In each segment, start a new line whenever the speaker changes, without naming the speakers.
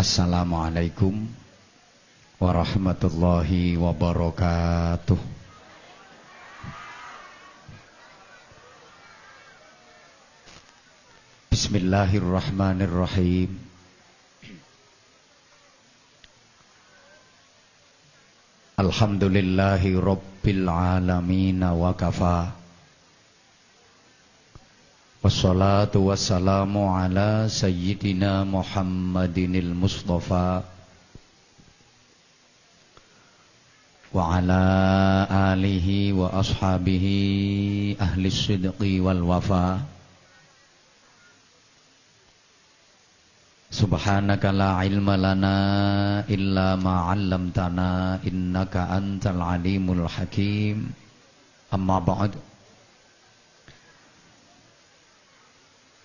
Assalamualaikum warahmatullahi wabarakatuh. Bismillahirrahmanirrahim. Alhamdulillahi rabbil alamin wa kafa. Wassalatu wassalamu ala sayyidina Muhammadinil Mustafa Wa ala alihi wa ashabihi ahli sidqi wal wafa Subhanaka la ilma lana illa ma 'allamtana innaka antal alimul hakim Amma ba'd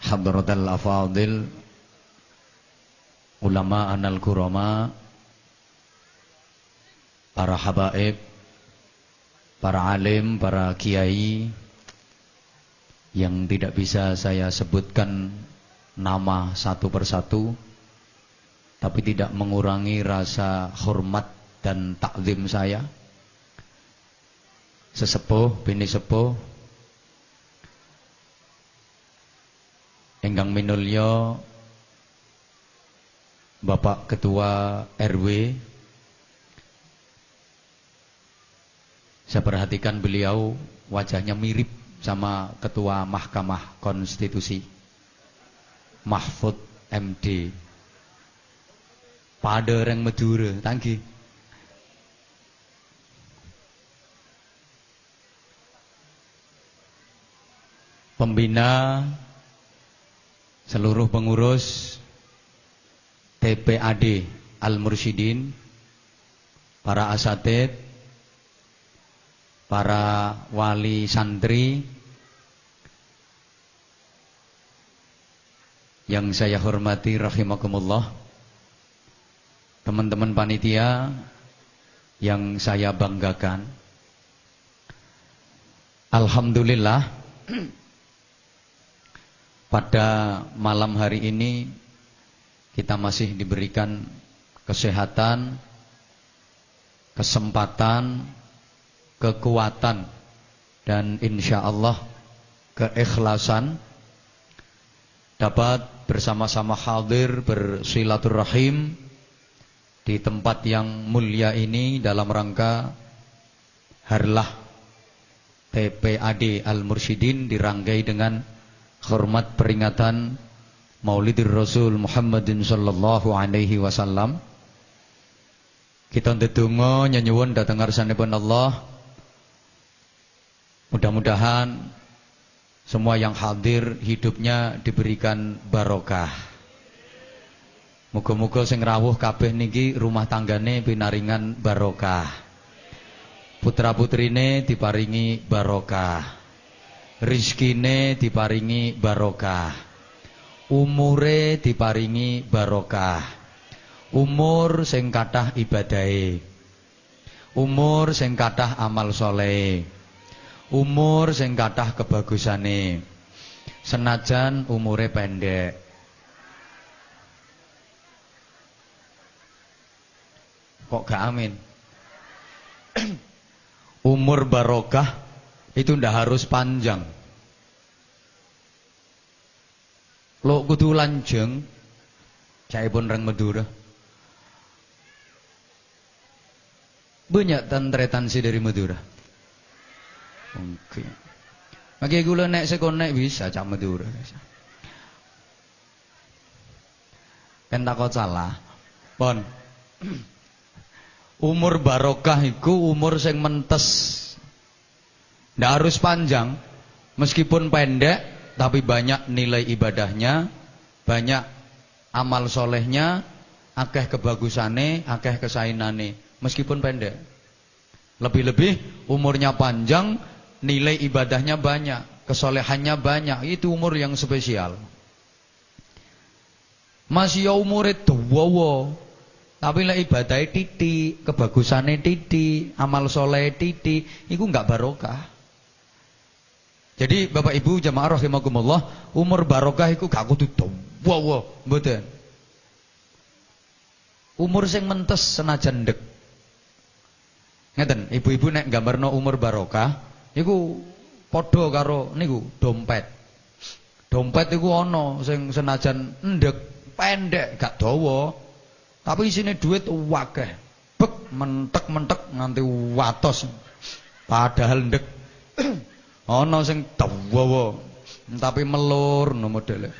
Hadratal afadil Ulama anal kurama Para habaib Para alim, para kiai Yang tidak bisa saya sebutkan Nama satu persatu Tapi tidak mengurangi rasa hormat dan takzim saya. Sesepuh, bini sepuh Enggang minulya Bapak Ketua RW Saya perhatikan beliau wajahnya mirip sama Ketua Mahkamah Konstitusi Mahfud MD Pada orang Madura Tanggi Pembina seluruh pengurus TPAD Al-Mursyidin, para asatid, para wali santri yang saya hormati rahimakumullah, teman-teman panitia yang saya banggakan. Alhamdulillah pada malam hari ini kita masih diberikan kesehatan, kesempatan, kekuatan dan insya Allah keikhlasan dapat bersama-sama hadir bersilaturahim di tempat yang mulia ini dalam rangka harlah TPAD Al-Mursyidin dirangkai dengan hormat peringatan Maulidir Rasul Muhammadin sallallahu alaihi wasallam. Kita ndedonga nyuwun dhateng ngarsanipun Allah. Mudah-mudahan semua yang hadir hidupnya diberikan barokah. Muga-muga sing rawuh kabeh niki rumah tanggane pinaringan barokah. Putra-putrine diparingi barokah rizkine diparingi barokah. Umure diparingi barokah. Umur sing kathah ibadahe. Umur sing kathah amal soleh. Umur sing kathah kebagusane. Senajan umure pendek. Kok gak amin? Umur barokah itu ndak harus panjang. Lo kudu lanjeng, saya pun reng Madura. Banyak tantretan si dari Madura. Oke. Okay. Gula naik sekon naik bisa cak Madura. Kan takut salah. Pon. Umur barokah iku umur sing mentes tidak harus panjang, meskipun pendek, tapi banyak nilai ibadahnya, banyak amal solehnya, akeh kebagusane, akeh kesainane, meskipun pendek. Lebih-lebih umurnya panjang, nilai ibadahnya banyak, kesolehannya banyak, itu umur yang spesial. Masih ya itu wow, tapi lah ibadahnya titi, kebagusannya titi, amal soleh titi, itu nggak barokah. Jadi Bapak Ibu jamaah rahimakumullah, umur barokah iku gak kudu dawa mboten. Umur sing mentes senajan ndek. Ngeten, ibu-ibu nek gambarno umur barokah iku padha karo niku dompet. Dompet iku ana sing senajan ndek, pendek, gak dawa. Tapi isine duit wakeh. Bek mentek-mentek nganti watos. Padahal ndek ana sing dawa tapi melur no modele.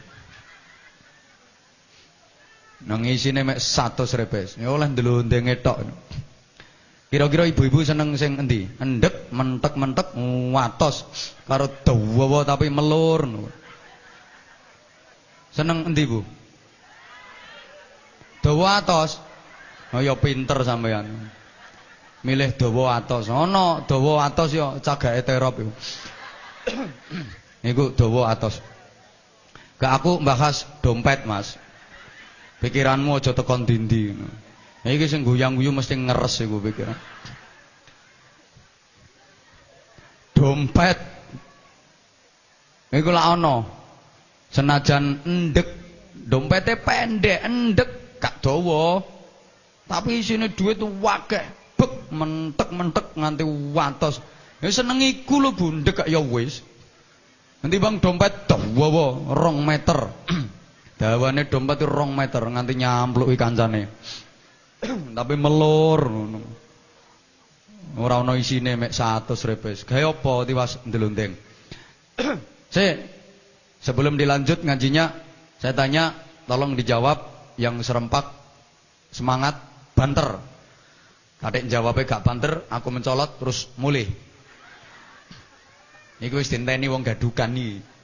Nang isine mek 100 repes. Ya oleh ndelondenge tok. Kira-kira ibu-ibu seneng sing endi? Endek, mentek-mentek, watos karo dawa tapi melur. Seneng endi, Bu? Dawa atos. Oh ya pinter sampean. Milih dawa atos. Ana dawa atos ya cagake terop. Niku dawa atos. Gak aku bahas dompet, Mas. Pikiranmu aja tekan dindi. Nah, iki sing guyang-guyu mesti ngeres iku pikiran. Dompet. Iku lak ana. Senajan endek, dompete pendek, endek, gak dawa. Tapi isine duit wakeh, bek mentek-mentek nganti watos. Ya seneng iku lho Bu, ndek ya wis. Nanti bang dompet dawa rong meter. Dawane dompet rong meter nganti nyampluk kancane. Tapi melur ngono. Ora ana isine mek 100 repes. Gawe apa tiwas ndelundeng. Se sebelum dilanjut ngajinya saya tanya tolong dijawab yang serempak semangat banter. Kadek jawabnya gak banter, aku mencolot terus mulih. Iku wis dinteni wong gadukan iki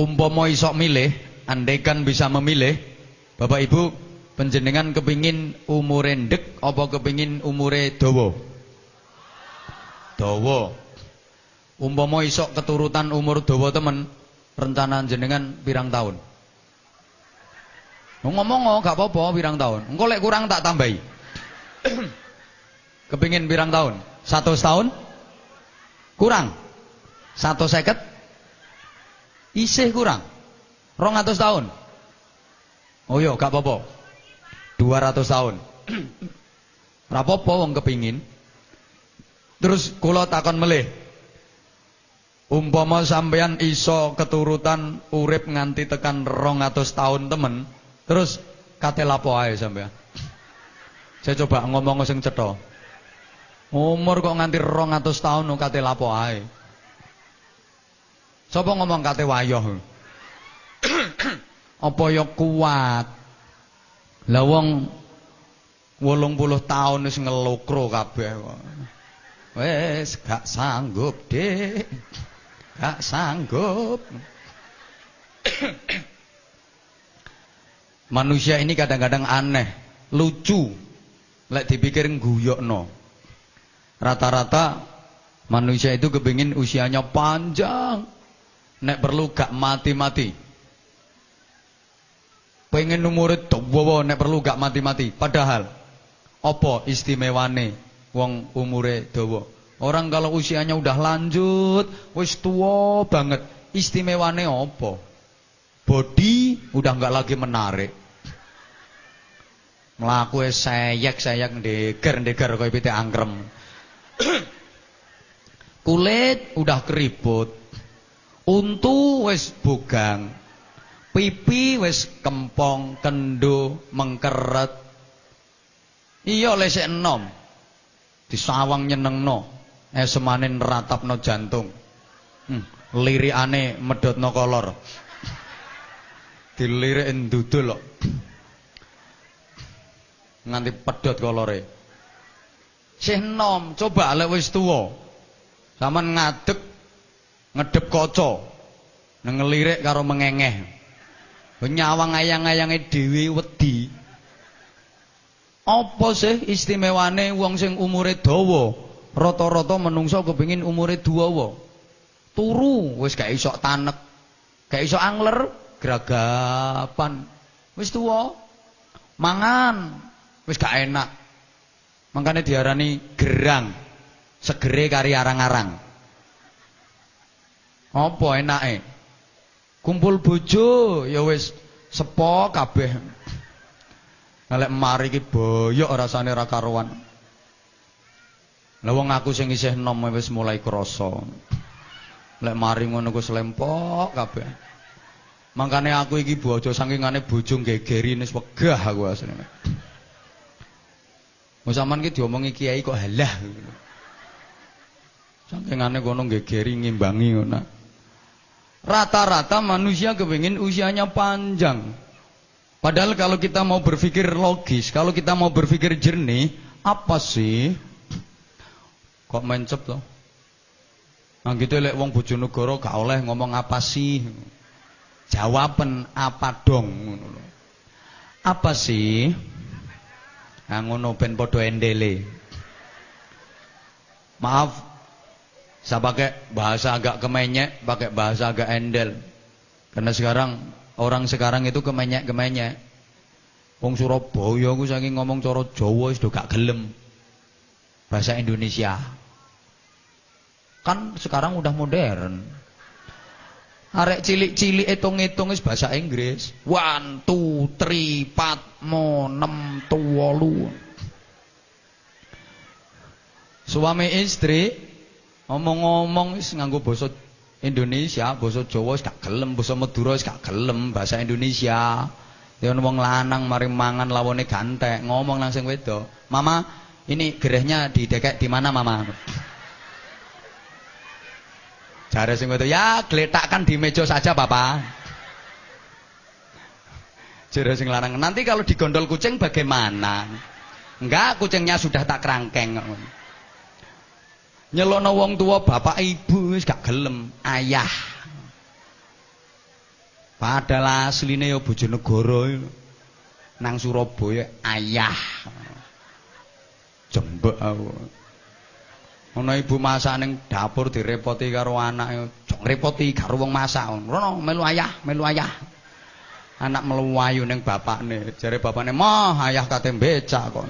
umpama iso milih, andaikan bisa memilih, Bapak Ibu penjenengan kepingin umure ndek apa kepingin umure dawa? Dawa. Umpama iso keturutan umur dawa temen, rencana jenengan pirang tahun? Ngomong ngomong gak apa-apa pirang tahun. Engko kurang tak tambahi. Kepingin pirang tahun? Satu tahun? Kurang? Satu seket? Isih kurang. Rong atus tahun. Oh iya, gak apa-apa. 200 tahun. Rapopo wong kepingin. Terus kula takon melih. Umpama sampeyan iso keturutan urip nganti tekan rong atus tahun temen, terus kate lapo ae sampeyan. Saya coba ngomong sing cetha. Umur kok nganti rong atus tahun kate lapo ae. Sapa ngomong kate wayoh? Apa ya kuat? Lah wong 80 tahun wis ngelokro kabeh kok. Wis gak sanggup, Dik. Gak sanggup. Manusia ini kadang-kadang aneh, lucu. Lek dipikir guyokno. Rata-rata manusia itu kepingin usianya panjang. Nek perlu gak mati-mati. Pengen umure dawa nek perlu gak mati-mati. Padahal apa istimewane wong umure dawa? Orang kalau usianya udah lanjut, wis tua banget, istimewane apa? Body udah nggak lagi menarik. Melaku sayek-sayek ndeger-ndeger koyo pitik angkrem. Kulit udah keriput. Untu wis bogang. Pipi wis kempong, kendo, mengkeret. Iya lesek enom. Disawang nyenengno. Esemane ratapno jantung. Hmm, lirikane medhotno kolor. Dilirik ndudul kok. Nganti pedhot kolore. Sih nom, coba lek wis tuwa. Saman ngadeg ngedep kaca. Ngelirik karo mengengeh. Nyawang ayang-ayange dhewe wedi. Apa sih istimewane wong sing umure dawa? Rata-rata menungso kepengin umure dawa turu wis gak iso tanek. Gak iso angler gragapan. Wis tuwa. Mangan wis gak enak makanya diarani gerang segere kari arang-arang apa enake? Kumpul bojo ya wis sepo kabeh. Lek mari iki boyok rasane ra karuan. Lah wong aku sing isih nom wis mulai krasa. Lek mari ngono ku slempok kabeh. Mangkane aku iki bojo sangkingane bojo gegeri wis wegah aku asline. Wong sampean ki diomongi kiai kok halah. Sangkingane kono gegeri ngimbangi ngono. Rata-rata manusia kepingin usianya panjang. Padahal kalau kita mau berpikir logis, kalau kita mau berpikir jernih, apa sih? Kok mencep loh? Nah gitu lek wong bojonegoro gak oleh ngomong apa sih? Jawaban apa dong Apa sih? Ngono ben padha endele. Maaf, saya pakai bahasa agak kemenyek, pakai bahasa agak endel. Karena sekarang Orang sekarang itu kemenyek-kemenyek. Wong Surabaya aku saking ngomong cara Jawa wis gak gelem. Bahasa Indonesia. Kan sekarang udah modern. Arek cilik-cilik hitung-hitung wis bahasa Inggris. One, two, three, pat, mo, nem, tuwalu. Suami istri ngomong-ngomong wis nganggo basa Indonesia, basa Jawa wis gak gelem, basa Madura wis gak gelem, bahasa Indonesia. Ya wong lanang mari mangan lawone gantek, ngomong langsung wedo. Mama, ini gerehnya di dekek di mana Mama? Jare sing wedo, ya geletakkan di meja saja Papa. Jare sing lanang, nanti kalau digondol kucing bagaimana? Enggak, kucingnya sudah tak kerangkeng nyelono wong tua bapak ibu wis gak gelem ayah padahal asline ya Bojonegoro nang Surabaya ayah jembek aku ana ibu masak ning dapur direpoti karo anak jong repoti karo wong masak ngono melu ayah melu ayah anak melu ning bapakne jare bapakne mah ayah kate becak kok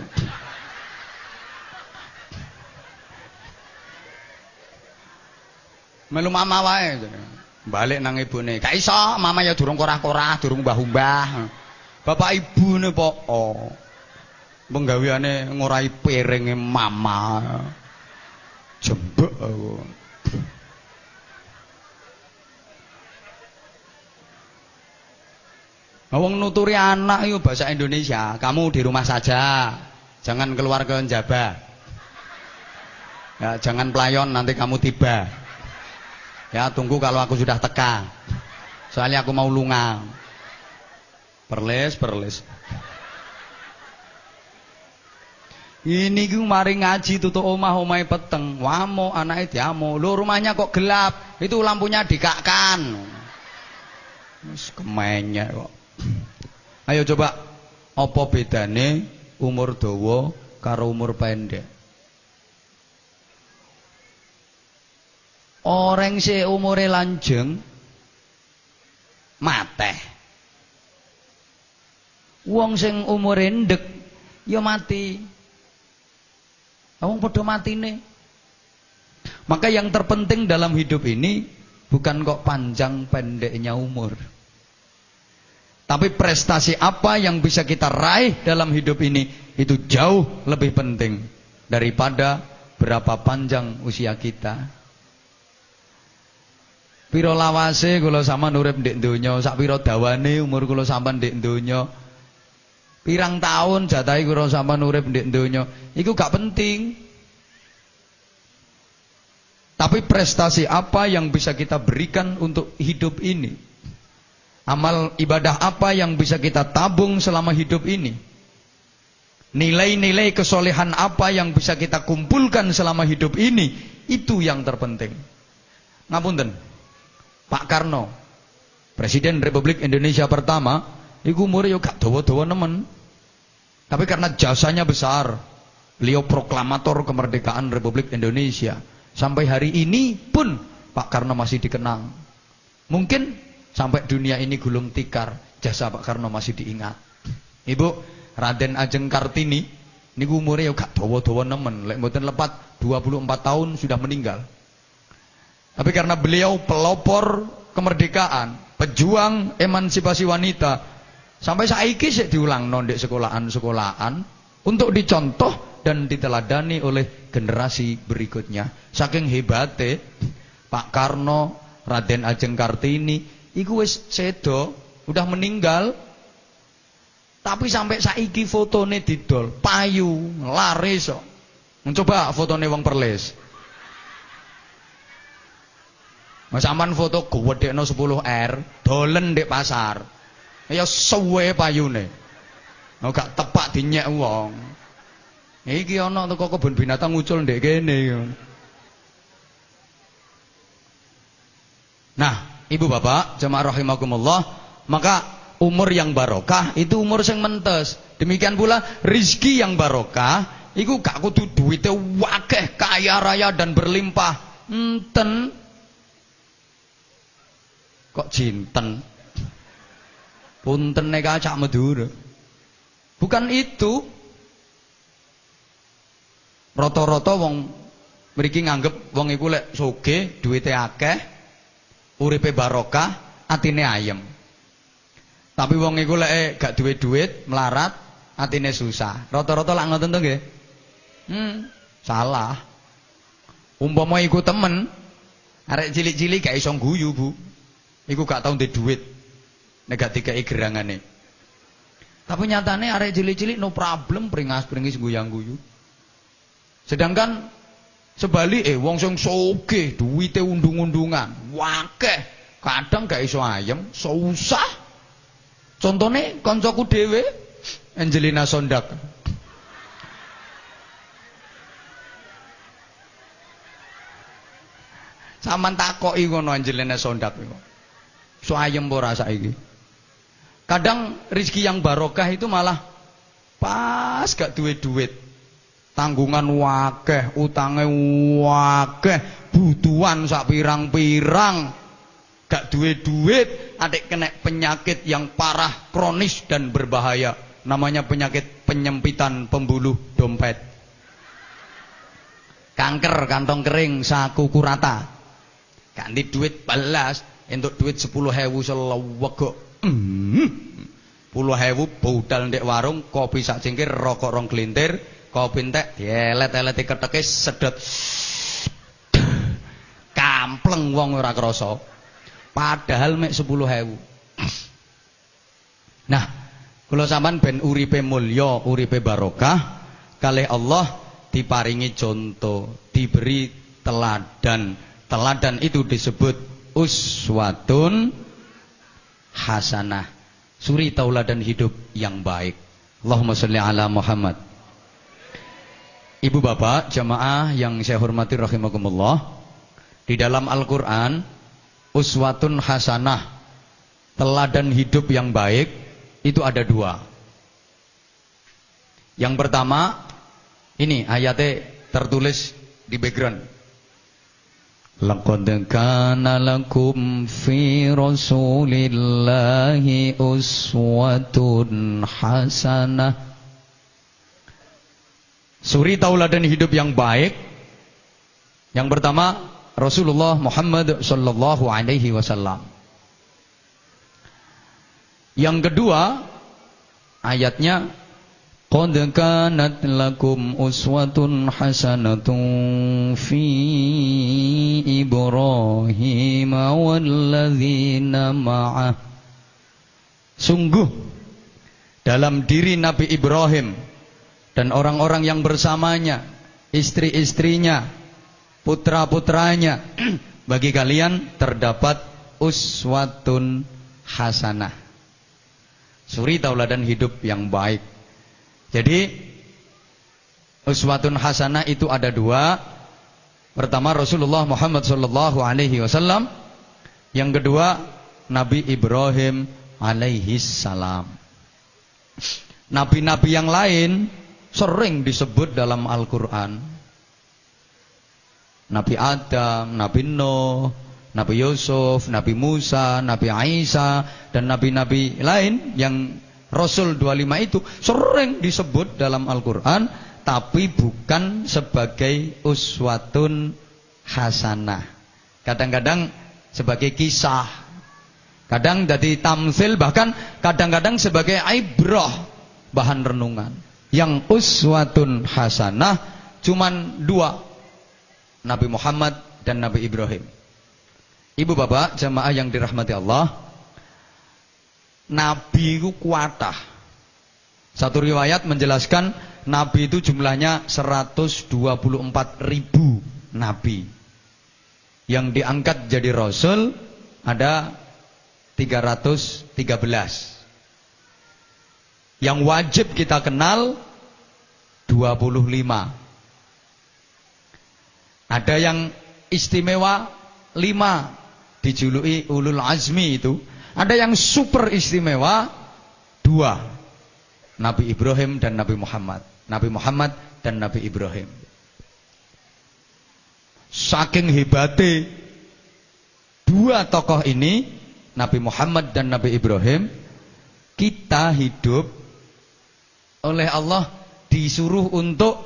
Melu mama wae. Balik nang ibune. Gak iso, mama ya durung korah-korah, durung mbah-mbah. Bapak ibune poko. Penggaweane ngorai piringe mama. Jembek aku. Wong nuturi anak itu bahasa Indonesia. Kamu di rumah saja. Jangan keluar ke Njaba. Ya, jangan pelayon nanti kamu tiba. Ya tunggu kalau aku sudah teka. Soalnya aku mau lunga. Perles, perles. Ini gue mari ngaji tutup omah omai peteng. Wamo anaknya diamo. Lo rumahnya kok gelap? Itu lampunya dikakkan. Mas kemenya kok. Ayo coba apa bedane umur dawa karo umur pendek? Orang si umure lanjeng mate. Wong sing umure ndek ya mati. Wong padha matine. Maka yang terpenting dalam hidup ini bukan kok panjang pendeknya umur. Tapi prestasi apa yang bisa kita raih dalam hidup ini itu jauh lebih penting daripada berapa panjang usia kita. Piro lawase kula sampean urip ndek donya, sak pira dawane umur kula sampean ndek donya. Pirang tahun jatahe kula sampean urip ndek donya, iku gak penting. Tapi prestasi apa yang bisa kita berikan untuk hidup ini? Amal ibadah apa yang bisa kita tabung selama hidup ini? Nilai-nilai kesolehan apa yang bisa kita kumpulkan selama hidup ini? Itu yang terpenting. Ngapunten. Pak Karno, Presiden Republik Indonesia pertama, iku umure yo gak dawa-dawa nemen. Tapi karena jasanya besar, beliau proklamator kemerdekaan Republik Indonesia. Sampai hari ini pun Pak Karno masih dikenang. Mungkin sampai dunia ini gulung tikar, jasa Pak Karno masih diingat. Ibu, Raden Ajeng Kartini, niku umure yo gak dawa-dawa nemen, lek lepat 24 tahun sudah meninggal. Tapi karena beliau pelopor kemerdekaan, pejuang emansipasi wanita, Sampai saiki sik diulang nondek sekolahan-sekolahan untuk dicontoh dan diteladani oleh generasi berikutnya. Saking hebate Pak Karno, Raden Ajeng Kartini, iku wis sedo, udah meninggal. Tapi sampai saiki fotone didol, payu, laris kok. Mencoba fotone wong perlis. Mas aman foto gedekno 10R, dolen di pasar. Ya suwe payune. Oh gak tepak dinyek wong. Iki ana teko kebun binatang muncul ndek kene. Nah, Ibu Bapak, jemaah rahimakumullah, maka umur yang barokah itu umur sing mentes. Demikian pula rizki yang barokah iku gak kudu duwite wakeh kaya raya dan berlimpah. Enten Kok jinten? Punten nek kacak Madura. Bukan itu. Rata-rata wong mriki nganggep wong iku lek sugih, duwite akeh, uripe barokah, atine ayem. Tapi wong iku lek gak duwe duit, melarat, atine susah. Rata-rata lak ngoten to nggih? Hmm, salah. Umpama iku temen, arek cilik-cilik gak iso guyu, Bu. Iku gak tau ndek duit. Nek gak dikai gerangane. Tapi nyatane arek cilik-cilik no problem pringas-pringis guyang-guyu. Sedangkan sebalik eh wong sing sugih duwite undung-undungan, wakeh, kadang gak iso ayem, susah. Contone koncoku dhewe Angelina Sondak. Saman takoki ngono Angelina Sondak iku. So ayem ora saiki. Kadang rizki yang barokah itu malah pas gak duwe duit. Tanggungan wakeh, utange wakeh, butuhan sak pirang-pirang. Gak duwe duit, adik kena penyakit yang parah, kronis dan berbahaya. Namanya penyakit penyempitan pembuluh dompet. Kanker kantong kering saku kurata. Ganti duit balas, entuk duit 10.000 seleweg kok. Mm. 10.000 budal ndek warung, kopi sak cingkir, rokok rong gelintir, kopi entek dielet-eleti keteke sedot. Kampleng wong ora krasa. Padahal mek 10.000. Nah, kula sampean ben uripe mulya, uripe barokah, kalih Allah diparingi contoh, diberi teladan. Teladan itu disebut uswatun hasanah. Suri tauladan hidup yang baik. Allahumma sholli ala Muhammad. Ibu bapak, jamaah yang saya hormati rahimakumullah. Di dalam Al-Quran, uswatun hasanah, teladan hidup yang baik, itu ada dua. Yang pertama, ini ayatnya tertulis di background. لقد كان لكم في رسول الله أسوة حسنة Suri tauladan hidup yang baik. Yang pertama Rasulullah Muhammad sallallahu alaihi wasallam. Yang kedua ayatnya Qad kanat lakum uswatun hasanatun fi Ibrahim walladzina ma'ah Sungguh dalam diri Nabi Ibrahim dan orang-orang yang bersamanya, istri-istrinya, putra-putranya, bagi kalian terdapat uswatun hasanah. Suri tauladan hidup yang baik. Jadi uswatun hasanah itu ada dua. Pertama Rasulullah Muhammad sallallahu alaihi wasallam. Yang kedua Nabi Ibrahim alaihi salam. Nabi-nabi yang lain sering disebut dalam Al-Qur'an. Nabi Adam, Nabi Nuh, Nabi Yusuf, Nabi Musa, Nabi Isa dan nabi-nabi lain yang Rasul 25 itu sering disebut dalam Al-Quran tapi bukan sebagai uswatun hasanah. Kadang-kadang sebagai kisah. Kadang jadi tamsil bahkan kadang-kadang sebagai ibrah bahan renungan. Yang uswatun hasanah cuman dua. Nabi Muhammad dan Nabi Ibrahim. Ibu bapak jamaah yang dirahmati Allah. Nabi itu kuatah. Satu riwayat menjelaskan Nabi itu jumlahnya 124 ribu Nabi. Yang diangkat jadi Rasul ada 313. Yang wajib kita kenal 25. Ada yang istimewa 5 dijuluki ulul azmi itu. Ada yang super istimewa 2. Nabi Ibrahim dan Nabi Muhammad. Nabi Muhammad dan Nabi Ibrahim. Saking hebatnya dua tokoh ini Nabi Muhammad dan Nabi Ibrahim kita hidup oleh Allah disuruh untuk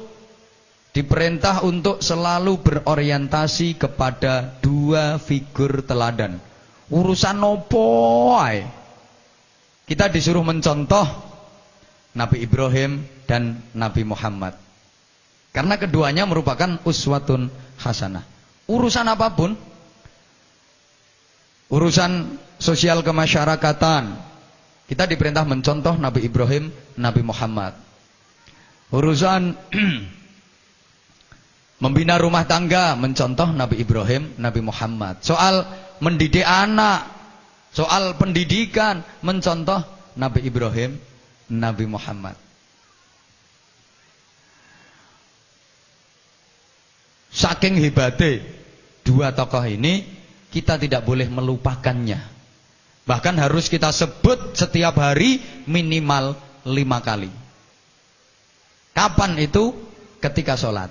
diperintah untuk selalu berorientasi kepada dua figur teladan. Urusan nopo Kita disuruh mencontoh Nabi Ibrahim dan Nabi Muhammad. Karena keduanya merupakan uswatun hasanah. Urusan apa pun, urusan sosial kemasyarakatan. Kita diperintah mencontoh Nabi Ibrahim, Nabi Muhammad. Urusan membina rumah tangga, mencontoh Nabi Ibrahim, Nabi Muhammad. Soal mendidik anak, soal pendidikan, mencontoh Nabi Ibrahim, Nabi Muhammad. Saking hebatnya dua tokoh ini, kita tidak boleh melupakannya. Bahkan harus kita sebut setiap hari minimal lima kali. Kapan itu? Ketika sholat.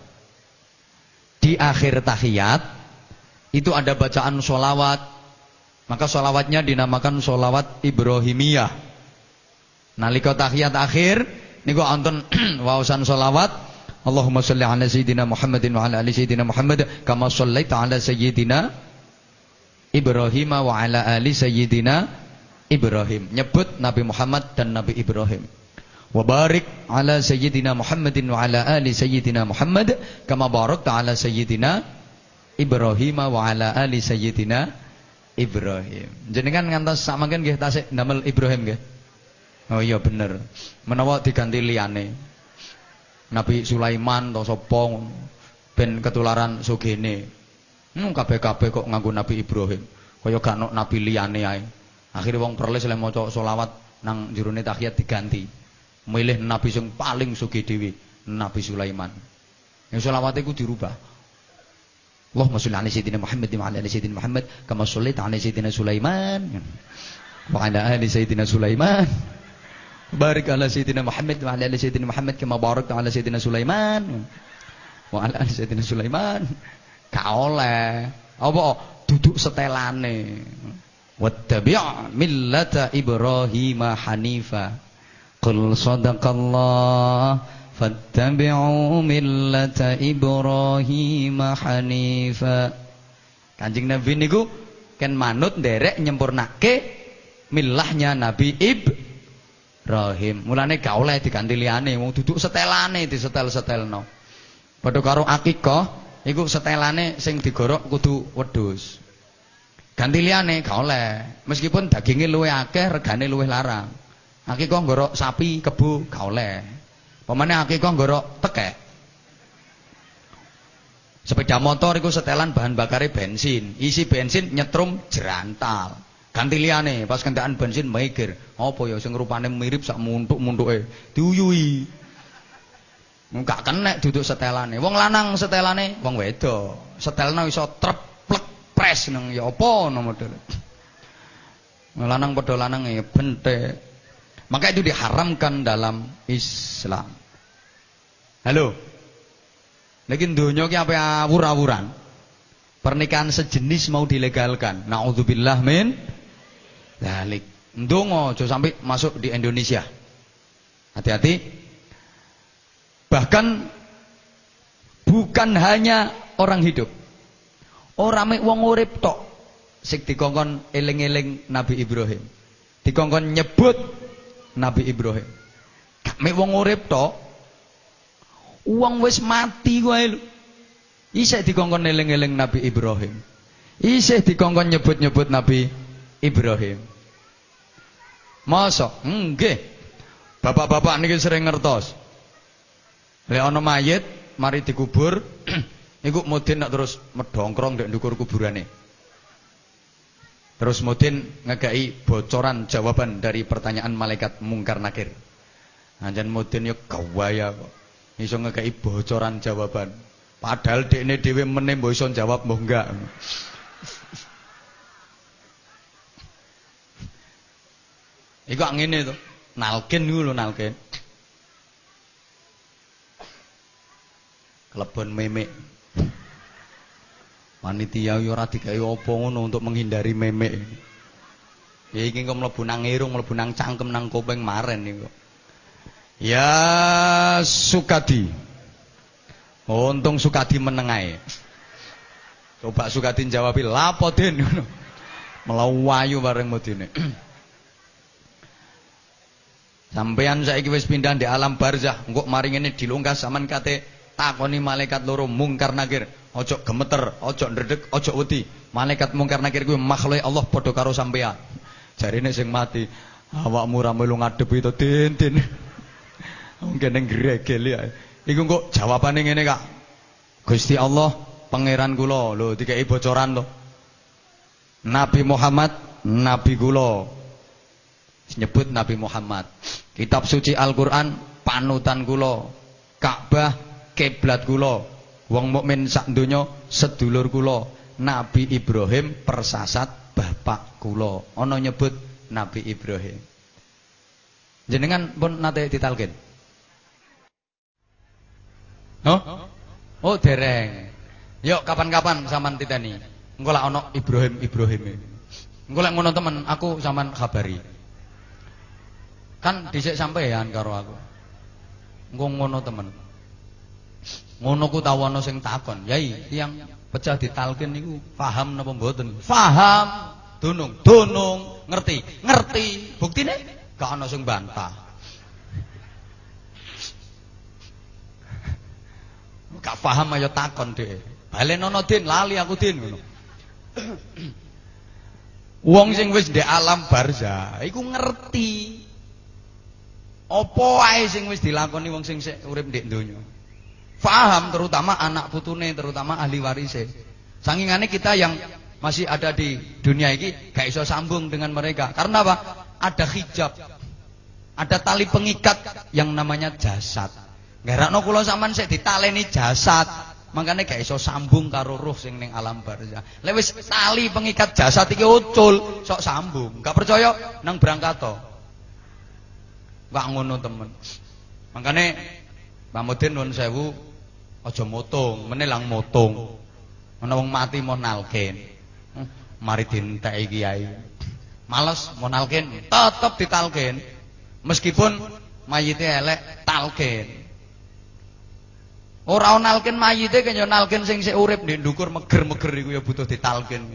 Di akhir tahiyat, itu ada bacaan sholawat. Maka sholawatnya dinamakan sholawat Ibrahimiyah. Nalika tahiyat akhir, niku anton wausan sholawat. Allahumma salli ala sayyidina Muhammadin wa ala ali sayyidina Muhammad kama sallaita ala sayyidina Ibrahim wa ala ali sayyidina Ibrahim. Nyebut Nabi Muhammad dan Nabi Ibrahim. Wa barik ala sayyidina Muhammadin wa ala ali sayyidina Muhammad kama barakta ala sayyidina Ibrahim wa ala ali sayyidina Ibrahim. Jenengan ngantos samaken nggih tasik ndamel Ibrahim nggih. Oh iya bener. Menawa diganti liyane. Nabi Sulaiman to sapa ben ketularan sugene. Hmm, kabeh-kabeh kok nganggo Nabi Ibrahim. Kaya gak ono nabi liyane ae. Akhire wong perlis lek maca selawat nang jerone tahiyat diganti. Milih nabi sing paling sugih dhewe, Nabi Sulaiman. Yang selawate iku dirubah. Allahumma sholli ala sayyidina Muhammad wa ala ali sayyidina Muhammad kama shallaita ala sayyidina Sulaiman wa ala ali sayyidina Sulaiman. Barik ala sayyidina Muhammad wa ala ali sayyidina Muhammad kama barakta ala sayyidina Sulaiman wa ala ali sayyidina Sulaiman. Gak oleh. Apa? Duduk setelane. Wattabi' millata Ibrahim hanifa. Qul sadaqallah fattabi'u millata Ibrahim hanifa. Kanjeng Nabi niku kan manut nderek nyempurnake milahnya Nabi Ibrahim. Mulane gak oleh diganti liyane, wong duduk setelane disetel-setelno. Padha karo akikah Iku setelane sing digorok kudu wedhus. Ganti liyane gak oleh. Meskipun dagingnya luwih akeh, regane luwih larang. Akikah ngorok sapi, kebu gak oleh. Pemane akikah ngorok tekek. Sepeda motor iku setelan bahan bakare bensin. Isi bensin nyetrum jerantal. Ganti liyane pas kendaraan bensin mikir, apa ya sing rupane mirip sak muntuk-muntuke. Diuyui. Enggak kena duduk setelane. Wong lanang setelane wong wedo. Setelno iso treplek pres nang ya apa no model. Lanang padha lanang ya bentek. Maka itu diharamkan dalam Islam. Halo. Lagi dunia ki apa awur-awuran. Pernikahan sejenis mau dilegalkan. Nauzubillah min dalik. Ndonga aja sampai masuk di Indonesia. Hati-hati Bahkan bukan hanya orang hidup. Orang mek wong urip tok. sing dikongkon eling-eling Nabi Ibrahim. Dikongkon nyebut Nabi Ibrahim. Gak mek wong urip tok. Wong wis mati wae lho. Isih dikongkon eling-eling Nabi Ibrahim. Isih dikongkon nyebut-nyebut Nabi Ibrahim. Masa? Nggih. Bapak-bapak niki sering ngertos. Lek ana mayit mari dikubur, iku mudin nak terus medongkrong ndek ndukur kuburane. Terus mudin ngegai bocoran jawaban dari pertanyaan malaikat mungkar nakir. Anjan mudin yo gawaya kok. Iso ngegai bocoran jawaban. Padahal dekne dhewe meneh mbok iso jawab mbok enggak. Iku ngene to. Nalkin niku lho nalkin. Kelebon memek. Panitia yo ora digawe apa ngono untuk menghindari memek. Ya iki kok mlebu nang irung, mlebu nang cangkem nang kuping maren niku. Ya Sukadi. Oh, untung Sukadi meneng ae. Coba Sukadi jawab, "Lapo Den?" ngono. Melawayu bareng mudine. Sampean saiki wis pindah di alam barzah, engko mari ngene dilungkas sampean kate takoni malaikat loro mungkar nakir. Ojo gemeter, ojo ndredeg, ojo wedi. Malaikat mungkar nakir kuwi makhluk Allah padha karo sampean. Jarine sing mati, awakmu ra melu ngadep itu tintin. Mungkin ning gregel ya. Iku kok jawabane ngene, Kak. Gusti Allah, pangeran kula lho dikai bocoran to. Nabi Muhammad, nabi kula. Nyebut Nabi Muhammad. Kitab suci Al-Qur'an panutan kula. Ka'bah kiblat kula. Wong mukmin sak donya sedulur kula. Nabi Ibrahim persasat bapak kula. Ana nyebut Nabi Ibrahim. Jenengan pun nate ditalkin. Oh? Oh, dereng. Yuk kapan-kapan sampean titeni. Engko lak ana Ibrahim Ibrahim. Engko ngono temen aku sampean kabari. Kan dhisik sampean karo aku. Engko ngono temen. Ngono ku tau sing takon, "Yai, tiyang pecah ditalkin niku paham napa mboten?" Paham. Dunung, dunung, ngerti, ngerti. Buktine gak ana sing bantah. Gak paham ayo takon dhek. Balenono Din, lali aku Din ngono. Wong sing wis ndek alam barza iku ngerti. Apa wae sing wis dilakoni wong sing urip ndek donya. Faham terutama anak putune, terutama ahli warise. Sangingane kita yang masih ada di dunia ini gak iso sambung dengan mereka. Karena apa? Ada hijab. Ada tali pengikat yang namanya jasad. Garakno kula sampean sik ditaleni jasad. Makanya gak iso sambung karo ruh sing ning alam barzah. Lek wis tali pengikat jasad iki ucul, sok sambung. Gak percaya nang berangkat to. Gak ngono temen. Makanya Pak Mudin nuwun sewu aja motung, menelang motung. Ana wong mati mau nalken. Hmm, Mari dinteki kiai. Males mau nalken, tetep ditalken. Meskipun mayite elek talken. Ora nalken mayite kaya nalken sing sik urip ndek ndukur meger-meger iku ya butuh ditalken.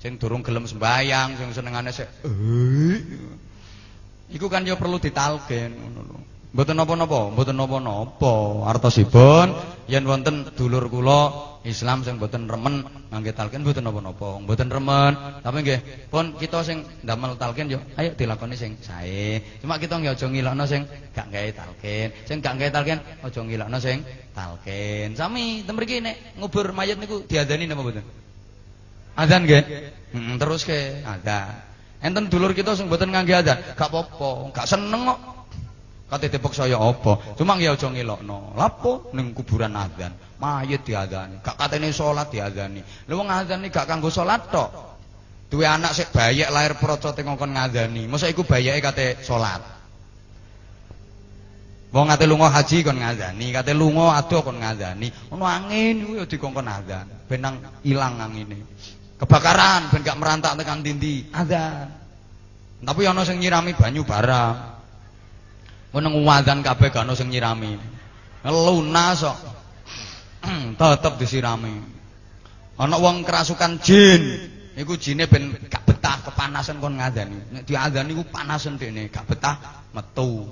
Sing durung gelem sembayang, sing senengane sik. Iku kan ya perlu ditalken ngono lho. Mboten napa-napa, mboten napa-napa. Artosipun yen wonten dulur kula Islam sing mboten remen ngangge talken mboten napa-napa. Mboten remen, tapi nggih pun kita sing ndamel talken yo ayo dilakoni sing sae. Cuma kita nggih aja ngilokno sing gak gawe talken. Sing gak gawe talken aja ngilokno sing talken. Sami ten mriki nek ngubur mayit niku diadani napa mboten? Adzan nggih? Heeh, terus ke ada. Enten dulur kita sing mboten ngangge adzan, gak apa-apa, gak seneng kok. Kate tepuk saya apa? Cuma ya aja ngelokno. Lapo ning kuburan adzan, mayit diadzani. Gak katene salat diadzani. Lha wong adzan gak kanggo salat tok. Duwe anak sik bayek lahir procote ngongkon ngadzani. Mosok iku bayeke kate salat. Wong ate lunga haji kon ngadzani, kate lunga adoh kon ngadzani. Ono angin iku ya dikongkon adzan, ben nang ilang angine. Kebakaran ben gak merantak tekan dindi, adzan. Tapi ana sing nyirami banyu barang. Meneng wadzan kabeh gak ono sing nyirami. Lunas kok. Tetep disirami. Ana wong kerasukan jin, Iku jine ben gak betah kepanasan kon ngadani. Nek diadani iku panasan dekne, gak betah metu.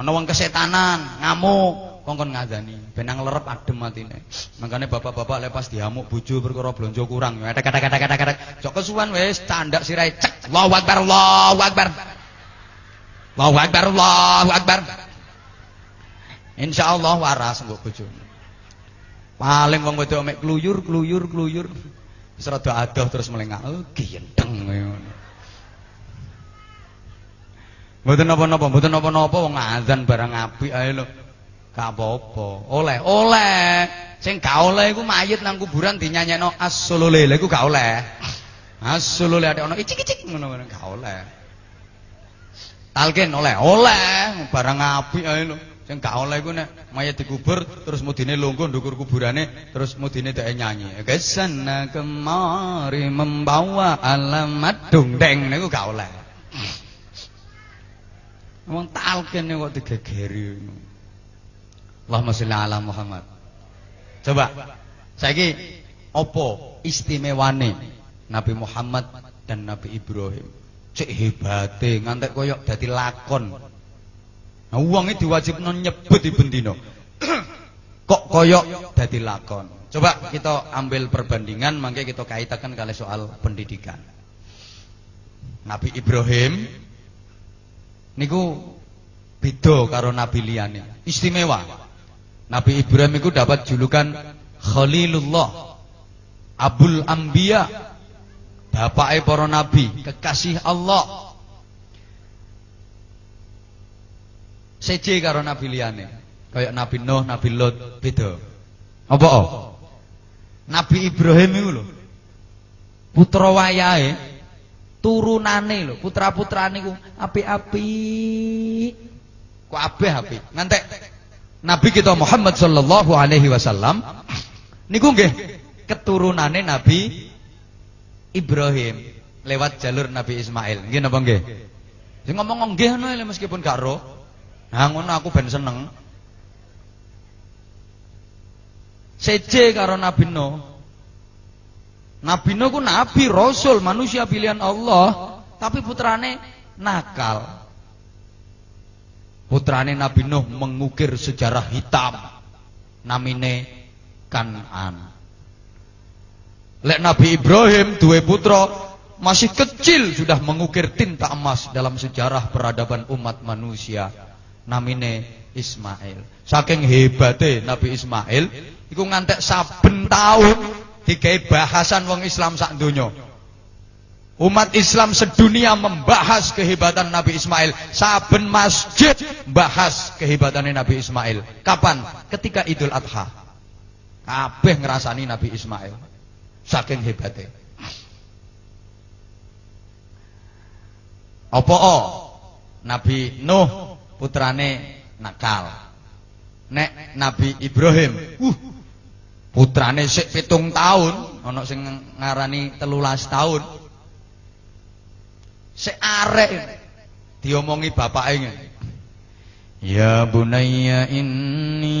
Ana wong kesetanan, ngamuk, kongkon ngadani. Ben nang lerep adem atine. Mangkane bapak-bapak lepas diamuk bojo perkara blonjo kurang. Etek etek etek etek. Jok kesuwen wis candak sirahe cek. Allahu Akbar, Allahu Akbar. Allahu Akbar, Allahu Akbar. Insyaallah waras engko bojone. Paling wong wedok mek kluyur, kluyur, kluyur. Wis rada adoh terus melengak. Oh, gendeng ngono. Mboten napa-napa, mboten napa-napa wong azan barang apik ae lho. Gak apa-apa. Oleh, oleh. Sing gak oleh iku mayit nang kuburan dinyanyekno as-sulule. Lha iku gak oleh. As-sulule ada ono icik-icik ngono-ngono gak oleh. Talkin oleh, oleh. Barang apik ae lho. Sing gak oleh iku nek mayat dikubur terus mudine lungguh ndukur kuburane terus mudine dhek nyanyi. Ke sana kemari membawa alamat dongdeng niku gak oleh. Wong talken kok digegeri. Allahumma sholli ala Muhammad. Coba saiki apa istimewane Nabi Muhammad dan Nabi Ibrahim? Cek hebate ngantek koyok dadi lakon Nah, uang itu wajib nyebut di bendino. Kok koyok dadi lakon. Coba kita ambil perbandingan, mangke kita kaitakan kali soal pendidikan. Nabi Ibrahim niku beda karo nabi. Istimewa. Nabi Ibrahim itu dapat julukan Khalilullah, Abul Ambiya, bapake para nabi, kekasih Allah. seje karo nabi liyane. Kayak Nabi Nuh, Nabi Lot, beda. Apa? Nabi Ibrahim iku lho. Putra wayahe turunane lho, putra-putrane iku apik-apik. Kok apik apik. Ngantek Nabi kita Muhammad sallallahu alaihi wasallam niku nggih keturunane Nabi Ibrahim lewat jalur Nabi Ismail. Nggih napa nggih? Sing ngomong nggih ngono meskipun gak roh. Nah aku ben seneng. Seje karo Nabi Nuh. Nabi Nuh ku nabi, rasul, manusia pilihan Allah, tapi putrane nakal. Putrane Nabi Nuh mengukir sejarah hitam. Namine Kanan. Lek Nabi Ibrahim dua putra masih kecil sudah mengukir tinta emas dalam sejarah peradaban umat manusia namine Ismail. Saking hebate Nabi Ismail iku ngantek saben taun digawe bahasan wong Islam sak donya. Umat Islam sedunia membahas kehebatan Nabi Ismail. Saben masjid bahas kehebatan Nabi Ismail. Kapan? Ketika Idul Adha. Kabeh ngerasani Nabi Ismail. Saking hebatnya. Apa Nabi Nuh putrane nakal. Nek Nabi Ibrahim, uh, putrane sik pitung tahun, ana sing ngarani telulas tahun. Sik arek diomongi bapake ngene. Ya bunayya inni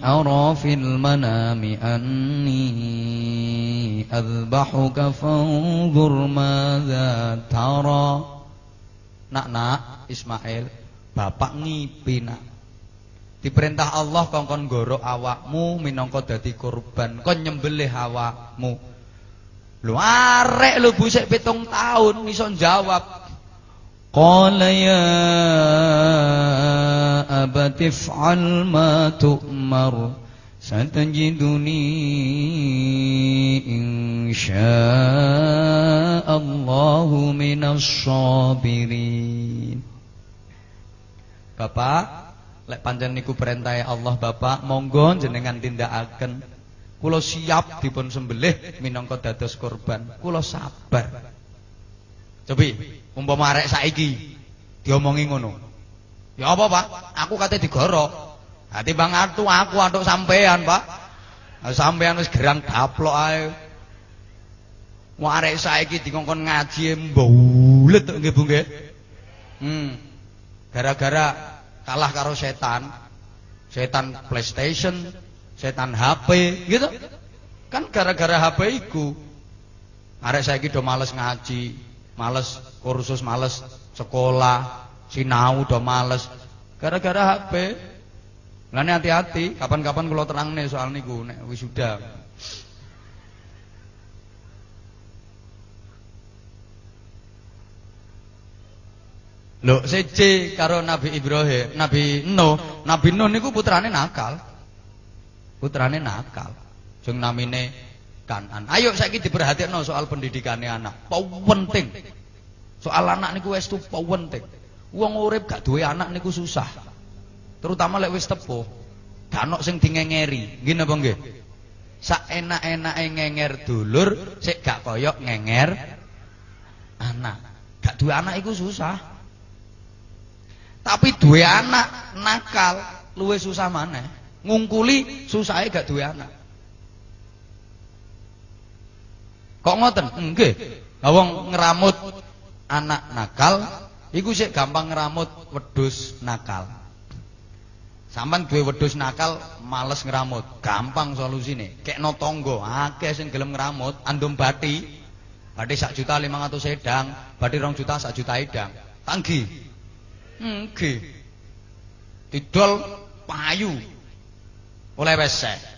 ara fil manami anni azbahuka fanzur madza tara. Nak nak Ismail bapak ngipi nak. Diperintah Allah kongkon gorok awakmu minangka dadi korban, kon nyembelih awakmu. Lu arek lu busek pitung tahun iso jawab. Qala ya abati fa'al ma tu'mar satajiduni insyaallahu minas sabirin. Bapak, lek pancen niku perintah Allah Bapak, monggo jenengan tindakaken. Kula siap dipun sembelih minangka dados korban. Kula sabar. Cobi, umpama arek saiki diomongi ngono. Ya apa, Pak? Aku kate digorok. Hati Bang Atu aku antuk sampean, Pak. Sampean wis gerang daplok ae. Wong arek saiki dikongkon ngaji mbulet nggih Bu nggih. Hmm. Gara-gara kalah karo setan. Setan PlayStation, setan HP, gitu. Kan gara-gara HP iku. Arek saiki do males ngaji, males kursus, males sekolah, sinau do males gara-gara HP. Lane hati-hati, kapan-kapan kula terangne soal niku nek wisuda. Lho, seje karo Nabi Ibrahim, Nabi Nuh, Nabi Nuh niku putrane nakal. Putrane nakal. Sing namine Kanan. Ayo saiki diperhatikno soal pendidikannya anak. Penting. Soal anak niku wis penting. Wong urip gak duwe anak niku susah. Terutama lek wis tepuh. Gak sing dingengeri. Nggih napa nggih? Sak enak-enake ngenger dulur, sik gak koyok ngenger anak. Gak duwe anak iku susah. Tapi duwe anak nakal luwe susah mana? Ngungkuli susahnya gak duwe anak. Kok ngoten? Nggih. Lah wong ngeramut anak nakal iku sik gampang ngeramut wedhus nakal. Sampan duwe wedhus nakal males ngeramut, gampang solusine. Kekno tangga, akeh sing gelem ngeramut, andum bati. Bati sak juta 500 sedang, bati rong juta sak juta edang. Tanggi. Nggih. Didol payu oleh wese.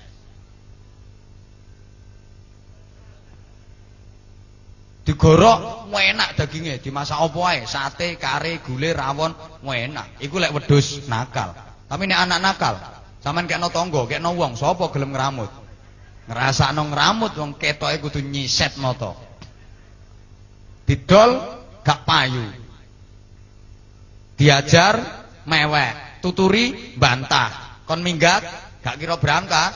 Digorok enak dagingnya, dimasak apa ae, sate, kare, gule, rawon, enak. Iku lek wedhus nakal. Tapi nek anak nakal, sampean kekno tangga, kekno wong, sapa gelem ngramut? Ngrasakno ngramut wong ketoke kudu nyiset mata. Didol gak payu diajar mewek tuturi bantah kon minggat gak kira berangkat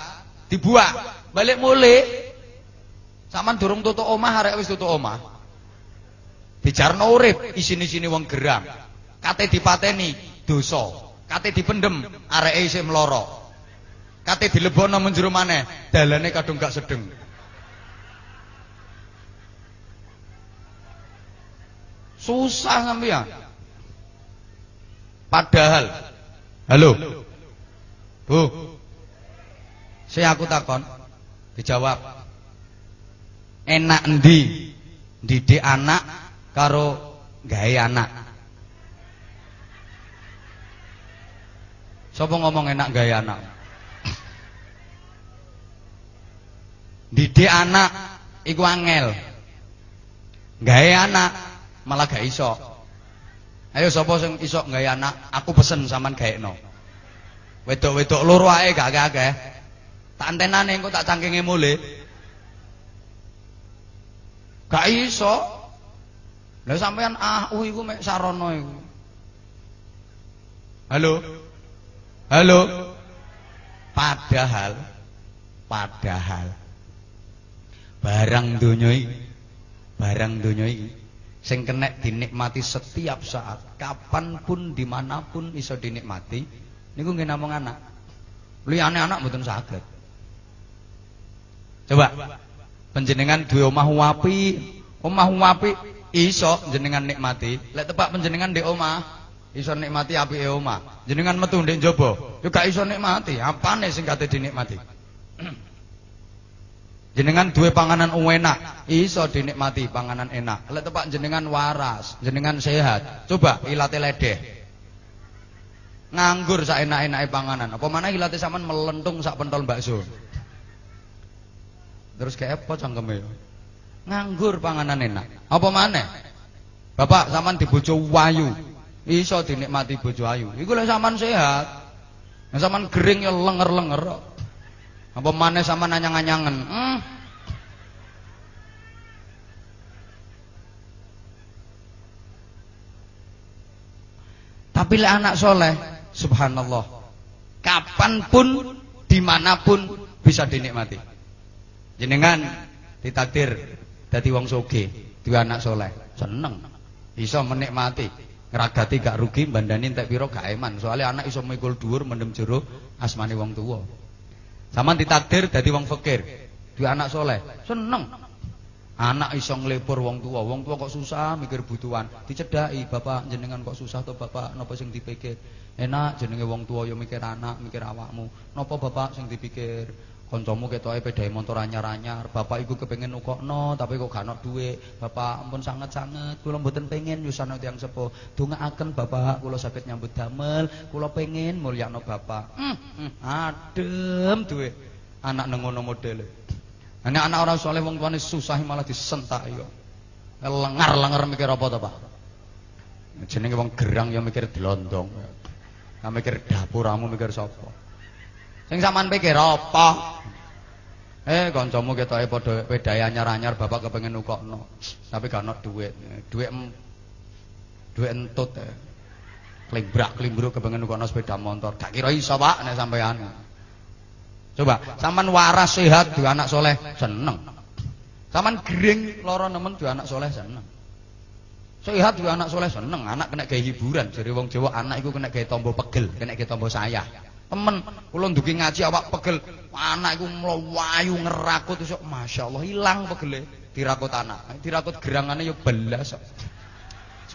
dibuat balik mulai saman durung tutup omah arek wis tutup omah. Dijarno urip isin-isini wong gerang. Kate dipateni dosa. Kate dipendem areke isih mloro. Kate dilebono menjero maneh dalane kadung gak sedeng. Susah sampeyan. Padahal Halo Bu. Saya aku takon Dijawab Enak endi Didik anak Karo gaya anak Sopo ngomong enak gaya anak Didik anak Iku angel Gaya anak Malah gak iso Ayo sapa sing iso gawe anak, aku pesen sampean gaekno. Wedok-wedok loro ae gak akeh-akeh. Tak antenane engko tak cangkenge mule. Gak iso. Lah sampean ah uh iku mek sarana iku. Halo. Halo. Padahal padahal barang donya barang donya iki sing kena dinikmati setiap saat kapan pun di mana pun iso dinikmati niku nggih namung anak liyane anak mboten saged coba penjenengan duwe omah wapi omah wapi iso jenengan nikmati lek tepak penjenengan di omah iso nikmati apike omah jenengan metu ndek njaba yo gak iso nikmati apane sing kate dinikmati Jenengan duwe panganan enak, iso dinikmati panganan enak. Lek tepak jenengan waras, jenengan sehat. Coba ilate ledeh. Nganggur sak enak-enake panganan. Apa mana ilate sampean melentung sak pentol bakso. Terus kayak apa cangkeme Nganggur panganan enak. Apa mana? Bapak sampean dibojo wayu. Iso dinikmati bojo ayu. Iku lek sampean sehat. Nek sampean gering ya lenger-lenger. Apa mana sama nanyang-nanyangan? Hmm. Tapi anak soleh, subhanallah, kapan pun, di mana pun bisa dinikmati. Jenengan ditakdir dari wong soge, dua anak soleh, seneng, bisa menikmati, ngeragati gak rugi, bandani tak piro gak eman. Soalnya anak iso mikul dhuwur mendem jero asmani wong tua. Sama ditakdir dadi wong fakir. Duwe anak soleh, seneng. Anak iso nglepur wong tua, wong tua kok susah mikir butuhan. Dicedhaki, Bapak jenengan kok susah to Bapak, napa sing dipikir? Enak jenenge wong tua ya mikir anak, mikir awakmu. Napa Bapak sing dipikir? Kancamu ketoke pedae motor anyar-anyar, bapak iku kepengin nukokno tapi kok gak ono dhuwit. Bapak ampun sanget-sanget kula mboten pengin nyusahno tiyang sepuh. Dongaaken bapak kula saged nyambut damel, kula pengin mulyakno bapak. Hmm, hmm, adem duwe. Anak nang ngono modele. Anak anak orang soleh wong tuane susah malah disentak yo. Lengar-lengar mikir apa to, Pak? Jenenge wong gerang ya mikir delondong. Nah mikir dapur kamu mikir sapa? Sing sampean pikir apa? Eh kancamu ketoke padha pedae anyar-anyar bapak kepengin nukokno. Tapi gak ono duit. Duit duit entut. Eh. Klimbrak klimbruk kepengin nukokno sepeda motor. Gak kira iso Pak nek sampean. Coba, sampean waras sehat duwe anak soleh seneng. Sampean gering lara nemen duwe anak soleh seneng. Sehat duwe anak soleh seneng, anak kena gawe hiburan. Jadi wong Jawa anak iku kena gawe tombo pegel, kena gawe tombo sayah. Temen, kula ndugi ngaji awak pegel, anak iku mlayu ngerakut iso masyaallah ilang pegele, dirakut anak. Dirakut gerangane ya belas.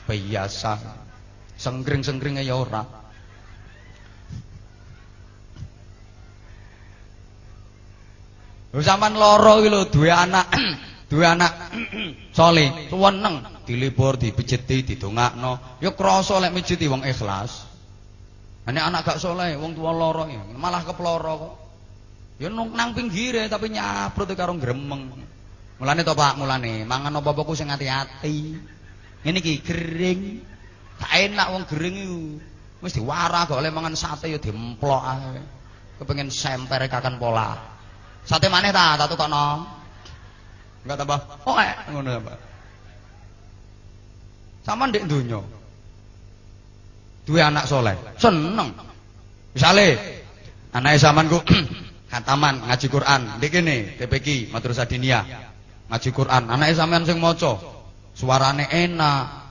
Biasa. Senggring-senggringe ya ora. Lho sampean lara iki lho duwe anak, duwe anak saleh, seneng dilibur, dipijeti, didongakno. Ya krasa lek mijeti wong ikhlas. Nek anak gak soleh, wong tua loro malah keploro kok. Ya nang pinggire tapi nyaprut karo gremeng. Mulane to Pak, mulane mangan apa-apa ku sing ati-ati. Ngene iki gering. Gak enak wong gering iku. Wis diwara kok oleh mangan sate ya dimplok ae. Kepengin semper kakan pola. Sate maneh ta, tak tukokno. Enggak tambah. Oh, ngono ya, Pak. Sama ndek donya duwe anak soleh. Seneng. Misale anake sampean ku khataman ngaji Quran. Ndek kene TPQ Madrasah Diniyah. Ngaji Quran. Anake sampean sing maca suarane enak.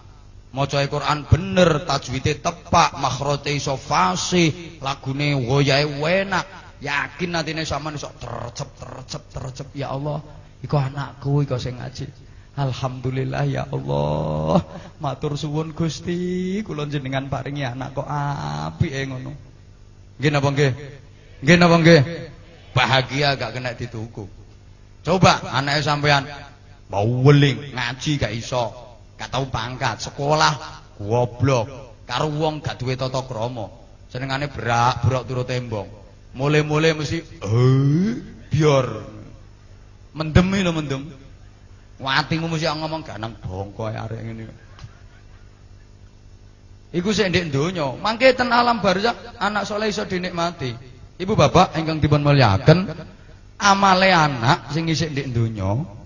Maca Quran bener tajwide tepak makhrote iso fasih lagune woyahe enak. Yakin atine sampean iso tercep tercep tercep. Ya Allah iku anakku iku sing ngaji Alhamdulillah ya Allah. Matur suwun Gusti, kula jenengan paringi anak kok apike ngono. Nggih napa nggih? Nggih napa nggih? Bahagia gak kena dituku. Coba anake sampean mau weling, ngaji gak iso, gak tau pangkat, sekolah goblok, karo wong gak duwe tata krama. Senengane brak-brak turu tembong. Mulai-mulai mesti eh biar mendem lho mendem. Watimu mesti ngomong gak nang bongko arek ngene. Iku sing ndek donya, mangke ten alam barzakh anak soleh iso dinikmati. Ibu bapak ingkang dipun mulyakaken, amale anak sing isih ndek donya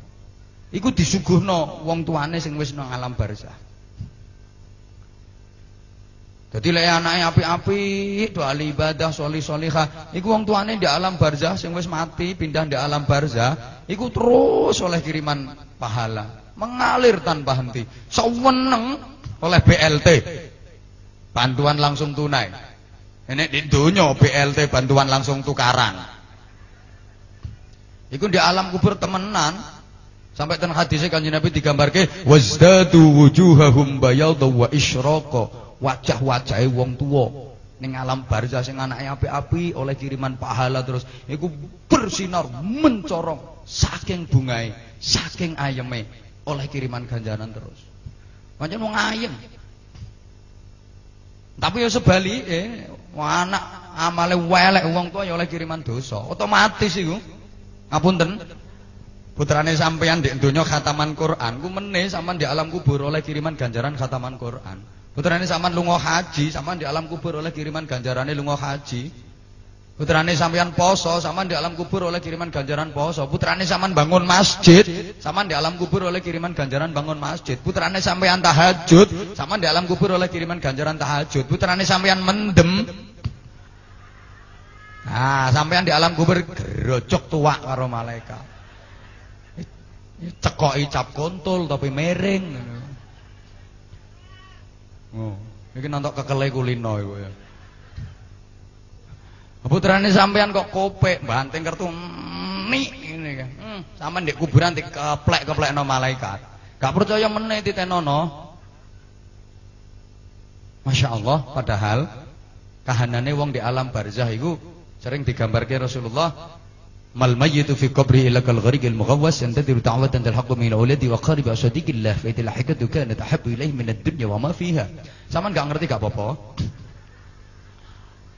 iku disuguhno wong tuane sing wis nang alam barzakh. Dadi lek anake apik-apik, do ahli ibadah, sholih sholihah, iku wong tuane di alam barzah sing wis mati pindah di alam barzah, iku terus oleh kiriman pahala, mengalir tanpa henti. Seweneng oleh BLT. Bantuan langsung tunai. Ini di dunia BLT bantuan langsung tukaran. Iku di alam kubur temenan. Sampai ten hadisnya kanjeng Nabi digambarke wazdatu wujuhahum bayadha wa isyraka wajah-wajahe wong tua ning alam barzah sing anake api-api oleh kiriman pahala terus. Iku bersinar mencorong saking bungai saking ayeme oleh kiriman ganjaran terus. Pancen wong ayem. Tapi ya sebalik eh anak amale welek wong tua ya oleh kiriman dosa. Otomatis iku. Ngapunten? Putrane sampeyan di donya khataman Quran ku meneh sampean di alam kubur oleh kiriman ganjaran khataman Quran Putrane sampean lunga haji, sampean di alam kubur oleh kiriman ganjarane lunga haji. Putrane sampean poso, sampean di alam kubur oleh kiriman ganjaran poso. Putrane sampean bangun masjid, sampean di alam kubur oleh kiriman ganjaran bangun masjid. Putrane sampean tahajud, sampean di alam kubur oleh kiriman ganjaran tahajud. Putrane sampean mendem. Nah, sampean di alam kubur gerocok tua karo malaikat. Cekoki cap kontol tapi mereng. Oh, iki nonton kekele kulino iku ya. Putrane sampean kok kopek, banting kartu nik ini kan. Hmm, sampean di kuburan dikeplek-keplekno malaikat. Gak percaya meneh titenono. Masya Allah, padahal kahanane wong di alam barzah iku sering digambarke Rasulullah mal mayyitu fi qabri illa kal ghariqil mughawwas yantadiru ta'watan talhaqu min auladi wa qarib asadiqillah fa itil hakatu kanat tahabbu ilaihi min ad-dunya wa ma fiha. Sampean gak ngerti gak apa-apa.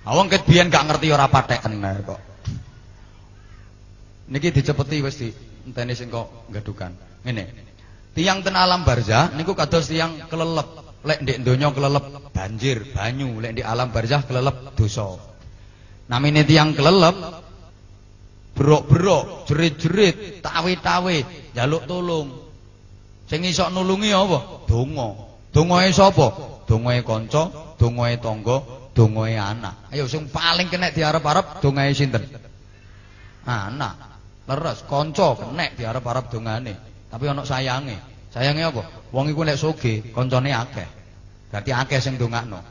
Awang ket biyen gak ngerti ora patheken kok. Niki dicepeti wis di enteni sing kok gadukan. Ngene. Tiang ten alam barzah niku kados tiang kelelep. Lek ndek donya kelelep banjir banyu. Lek di alam barzah kelelep dosa. Namine tiang kelelep Berok-berok, jerit-jerit, tawe-tawe, jaluk tolong. Sing iso nulungi apa? Donga. Dongae sapa? Dongae kanca, dongae tangga, dongae anak. Ayo sing paling kena diarep-arep dongae sinten? Anak. Leres kanca kena diarep-arep dongane. Tapi ana sayange. Sayange apa? Wong iku nek sugih, kancane akeh. Berarti akeh sing ndongakno.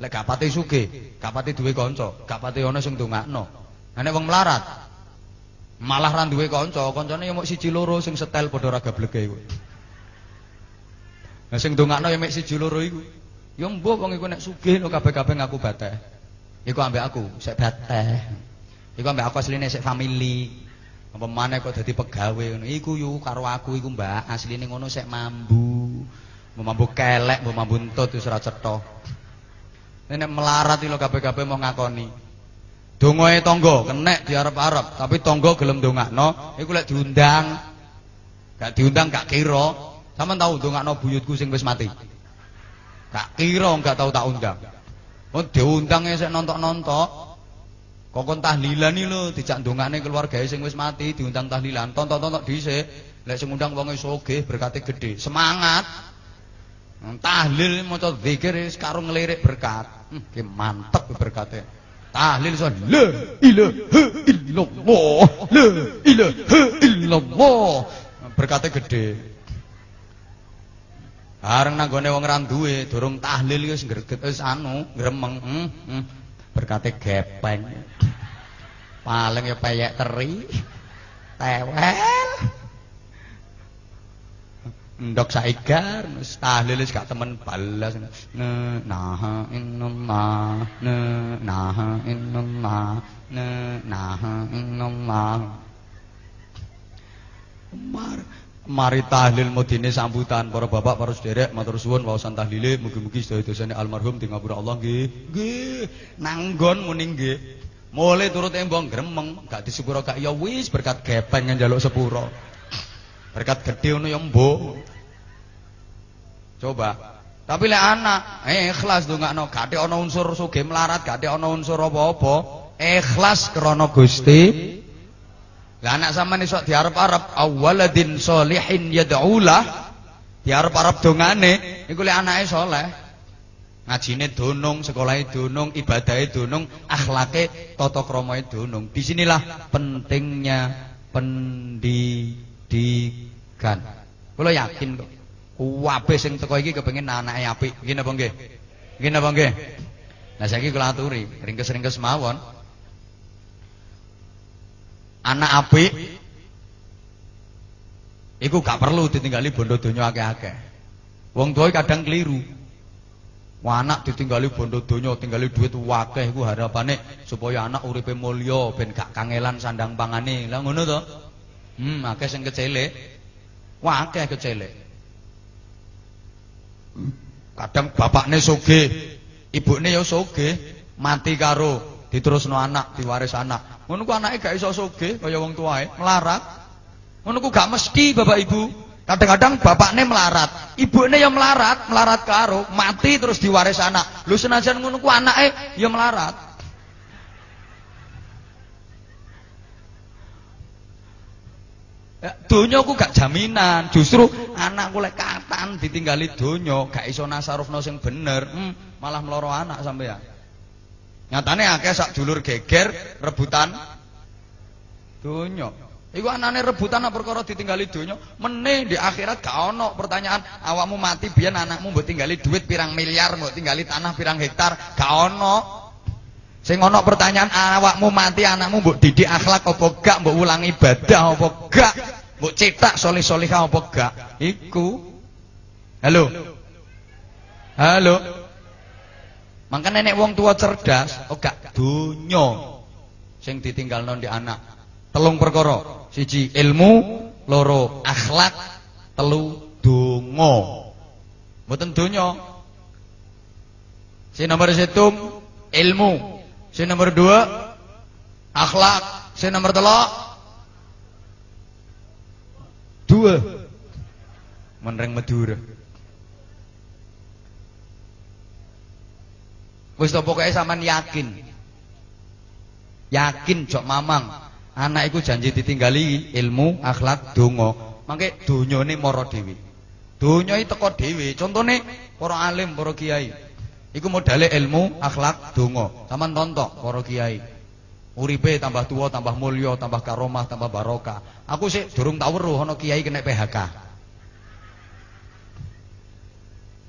Lek gak pati sugih, gak pati duwe kanca, gak pati ana sing ndongakno. Nek wong melarat, Malah ra duwe kanca, kancane mung siji loro sing setel padha ra gableke iku. Lah sing ndongakno ya mek siji loro iku. Ya mbok wong iku nek sugih no kabeh-kabeh ngaku bateh. Iku ambek aku, sik bateh. Iku ambek aku asline sik family. Apa maneh kok dadi pegawe ngono. Iku yo karo aku iku Mbak, asline ngono sik mambu. Mambu kelek, mambu entut wis ora cetha. Nek melarat lho kabeh-kabeh mau ngakoni. Dongoe tonggo kenek diarep-arep, tapi tonggo gelem dongakno iku lek diundang. Gak diundang gak kira. Sampeyan tahu dongakno buyutku sing wis mati. Gak kira gak tahu tak undang. Oh diundange sik nontok-nontok. Kokon tahlilan iki lho dijak ndongakne keluargae sing wis mati diundang tahlilan. Tontok-tontok dhisik. Lek sing ngundang wong sugih berkate gede. Semangat. Tahlil maca zikir karo ngelirik berkat. Hmm, mantep berkate. Tahlil so la ilaha illallah. La ilaha illallah. Berkate gede. Bareng nanggone wong ra duwe, durung tahlil wis greget wis anu, gremeng. Hmm, hmm. Berkate gepeng. Paling ya peyek teri. Tewel. Ndok saigar tahlil gak temen balas. Nah nah innallah nah innallah nah innallah mar mari tahlil mudine sambutan. Para bapak para sederek matur suwun waosan tahlile. Mugi-mugi sedaya dosane almarhum di ngapura Allah. Nggih nggih. Nanggon muni nggih. Mulai turut embong gremeng. Gak disepuro gak ya wis berkat gepeng njaluk sepuro Berkat gede ngono ya mbok. Coba. Tapi lek anak eh, ikhlas ndongakno, gak ana unsur sugih melarat, gak ana unsur apa-apa. Ikhlas krana Gusti. Lah anak sampean iso diarep-arep awaladin solihin yad'ulah. Diarep-arep dongane iku lek anake saleh. Ngajine donong, sekolahe donong, ibadahe donong, akhlake tata kramae donong. Di sinilah pentingnya pendidikan kan. Kula yakin kok. Kabeh sing teko iki kepengin anake apik. Nggih napa nggih? Nggih napa nggih? Nah saiki kula aturi, ringkes-ringkes mawon. Anak apik iku gak perlu ditinggali bondo donya akeh-akeh. Wong tuwa kadang keliru. Anak ditinggali bondo donya, tinggali duit wakeh iku harapane supaya anak uripe mulya ben gak kangelan sandang pangane. Lah ngono to? Hmm, akeh sing kecelik. Wah akeh kecelek. Kadang bapakne sugih, ibune ya sugih, mati karo diterusno anak, diwaris anak. Ku anake gak iso sugih kaya wong tuae, melarat. Ku gak mesti Bapak Ibu. Kadang-kadang bapakne melarat, ibune ya melarat, melarat karo, mati terus diwaris anak. Lu senajan ku anake ya melarat. Ya, donya ku gak jaminan. Justru anakku lek katan ditinggali donya, gak iso nasarufno sing bener, hmm, malah meloro anak sampean. Nyatane akeh sak dulur geger rebutan donya. Iku anane rebutan apa perkara ditinggali donya, meneh di akhirat gak ono pertanyaan awakmu mati biyen anakmu mbok tinggali duit pirang miliar, mbok tinggali tanah pirang hektar, gak ono. Sing ono pertanyaan awakmu mati anakmu mbok didik akhlak apa gak, mbok ulangi ibadah apa gak, mbok cetak soleh-solehah apa gak? Iku. Halo. Halo. Mangka nenek wong tua cerdas, oh gak donya sing ditinggalno di anak. telung perkara. Siji ilmu, loro akhlak, telu donga. Mboten donya. Si nomor satu ilmu. Si nomor dua akhlak. Si nomor telok dua menreng Madura. Wis to pokoke yakin. Yakin jok mamang. Anak iku janji ditinggali ilmu, akhlak, donga. Mangke donyane mara dhewe. Donya iki teko dhewe. Contone para alim, para kiai. Iku modale ilmu, akhlak, donga. Sampeyan tontok para kiai. Uripe tambah tua, tambah mulya, tambah karomah, tambah barokah. Aku sih durung tau weruh ana kiai kena PHK.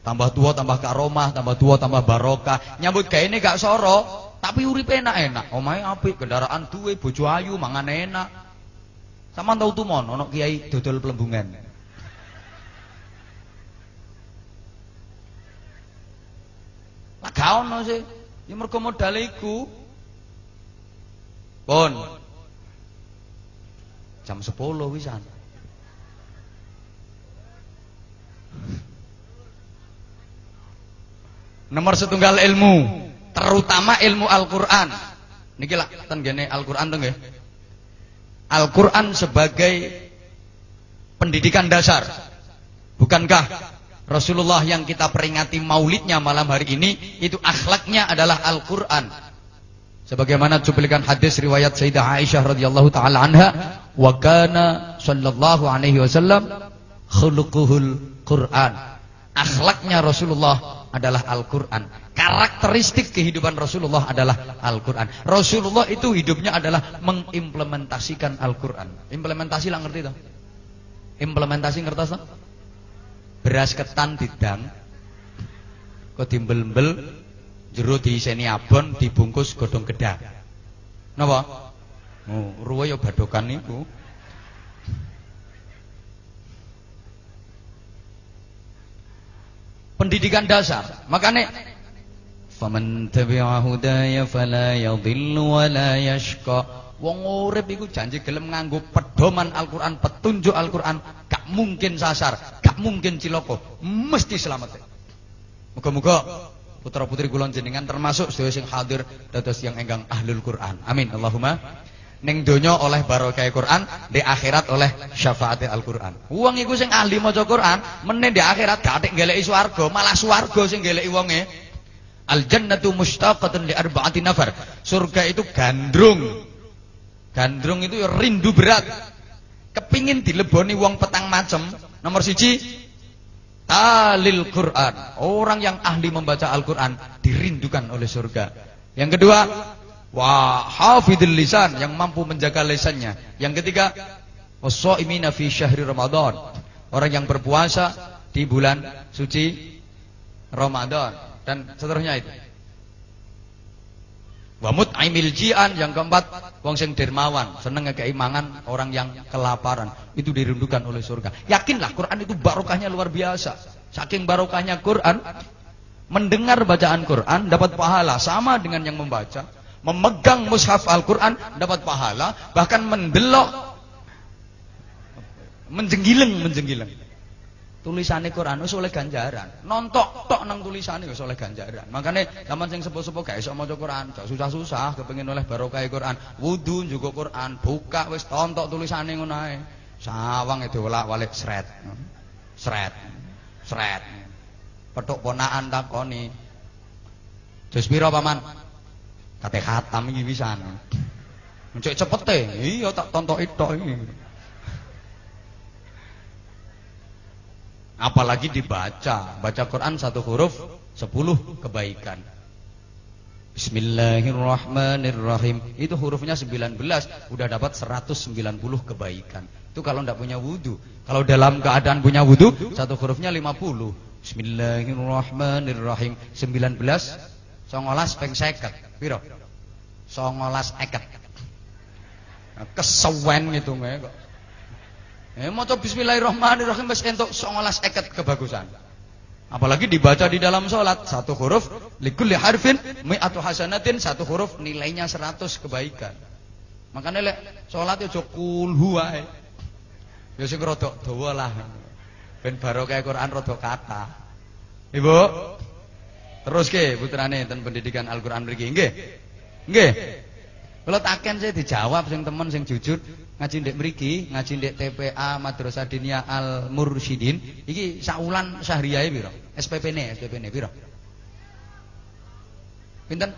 Tambah tua tambah karomah, tambah tua tambah barokah. Nyambut gawe ini gak soro, tapi urip enak-enak. Omahe apik, kendaraan duwe, bojo ayu, mangan enak. Sama tau mon, ono kiai dodol pelembungan. Lah gak ono sih. Ya mergo modale iku. Pun. Jam 10 wisan. Nomor setunggal ilmu, terutama ilmu Al-Qur'an. Niki lah ten Al-Qur'an tuh Al-Qur'an sebagai pendidikan dasar. Bukankah Rasulullah yang kita peringati maulidnya malam hari ini itu akhlaknya adalah Al-Qur'an. Sebagaimana cuplikan hadis riwayat Sayyidah Aisyah radhiyallahu taala anha, wa kana sallallahu alaihi wasallam khuluquhul Qur'an. Akhlaknya Rasulullah adalah Al-Quran. Karakteristik kehidupan Rasulullah adalah Al-Quran. Rasulullah itu hidupnya adalah mengimplementasikan Al-Quran. Implementasi lah ngerti toh? Implementasi ngerti toh? Beras ketan didang, kok dimbel-mbel, jero diiseni abon, dibungkus godong gedang. Napa? Oh, ruwe ya badokan niku. pendidikan dasar. Makanya faman tabi'a hudaya fala yadhillu wa la yashqa. Wong urip iku janji gelem nganggo pedoman Al-Qur'an, petunjuk Al-Qur'an, gak mungkin sasar, gak mungkin ciloko, mesti selamat. Muga-muga putra-putri kula jenengan termasuk sedaya sing hadir dados yang enggang ahlul Qur'an. Amin. Allahumma Ning donya oleh barokah Quran, di akhirat oleh syafaat Al-Quran. Wong iku sing ahli maca Quran, meneh di akhirat gak atik ngeleki swarga, malah swarga sing ngeleki wonge. Al jannatu mushtaqatun li arba'ati nafar. Surga itu gandrung. Gandrung itu rindu berat. Kepingin dileboni wong petang macem. Nomor siji talil Quran. Orang yang ahli membaca Al-Quran dirindukan oleh surga. Yang kedua, Wa hafidil lisan yang mampu menjaga lisannya. Yang ketiga, wassaimina fi syahri Ramadan. Orang yang berpuasa di bulan suci Ramadan dan seterusnya itu. Wa mut'imil ji'an yang keempat, wong sing dermawan, seneng ngekei mangan orang yang kelaparan. Itu dirindukan oleh surga. Yakinlah Quran itu barokahnya luar biasa. Saking barokahnya Quran, mendengar bacaan Quran dapat pahala sama dengan yang membaca memegang mushaf Al-Quran dapat pahala bahkan mendelok menjenggileng menjenggileng tulisannya Quran wis oleh ganjaran. Nontok tok nang tulisannya wis oleh ganjaran. Makanya zaman sing sepuh-sepuh gak iso maca Quran susah-susah kepengin oleh barokah Quran. Wudu juga Quran buka wis tontok tulisannya ngono ae. Sawang itu walik sret. Sret. Sret. Petuk ponaan takoni. Jus pira paman? Kate khatam iki pisan. Cek cepete. Iya tak tontok tok iki. Apalagi dibaca, baca Quran satu huruf sepuluh kebaikan. Bismillahirrahmanirrahim. Itu hurufnya 19, udah dapat 190 kebaikan. Itu kalau ndak punya wudu. Kalau dalam keadaan punya wudu, satu hurufnya 50. Bismillahirrahmanirrahim. 19 songolas peng seket piro songolas eket kesewen gitu kok eh maca bismillahirrahmanirrahim wis entuk songolas eket kebagusan apalagi dibaca di dalam sholat satu huruf likulli harfin mi'atu hasanatin satu huruf nilainya 100 kebaikan Makane lek salat aja kulhu wae. Ya sing rada dawa lah. Ben barokah Quran kata. Ibu. Terus ke putrane ten pendidikan Al-Qur'an mriki. Nggih. Kalau taken saya dijawab sing temen sing jujur ngaji ndek mriki, ngaji ndek TPA Madrasah Diniyah Al Mursyidin iki saulan syahriyahe piro? SPP-ne, SPP-ne piro? Pinten?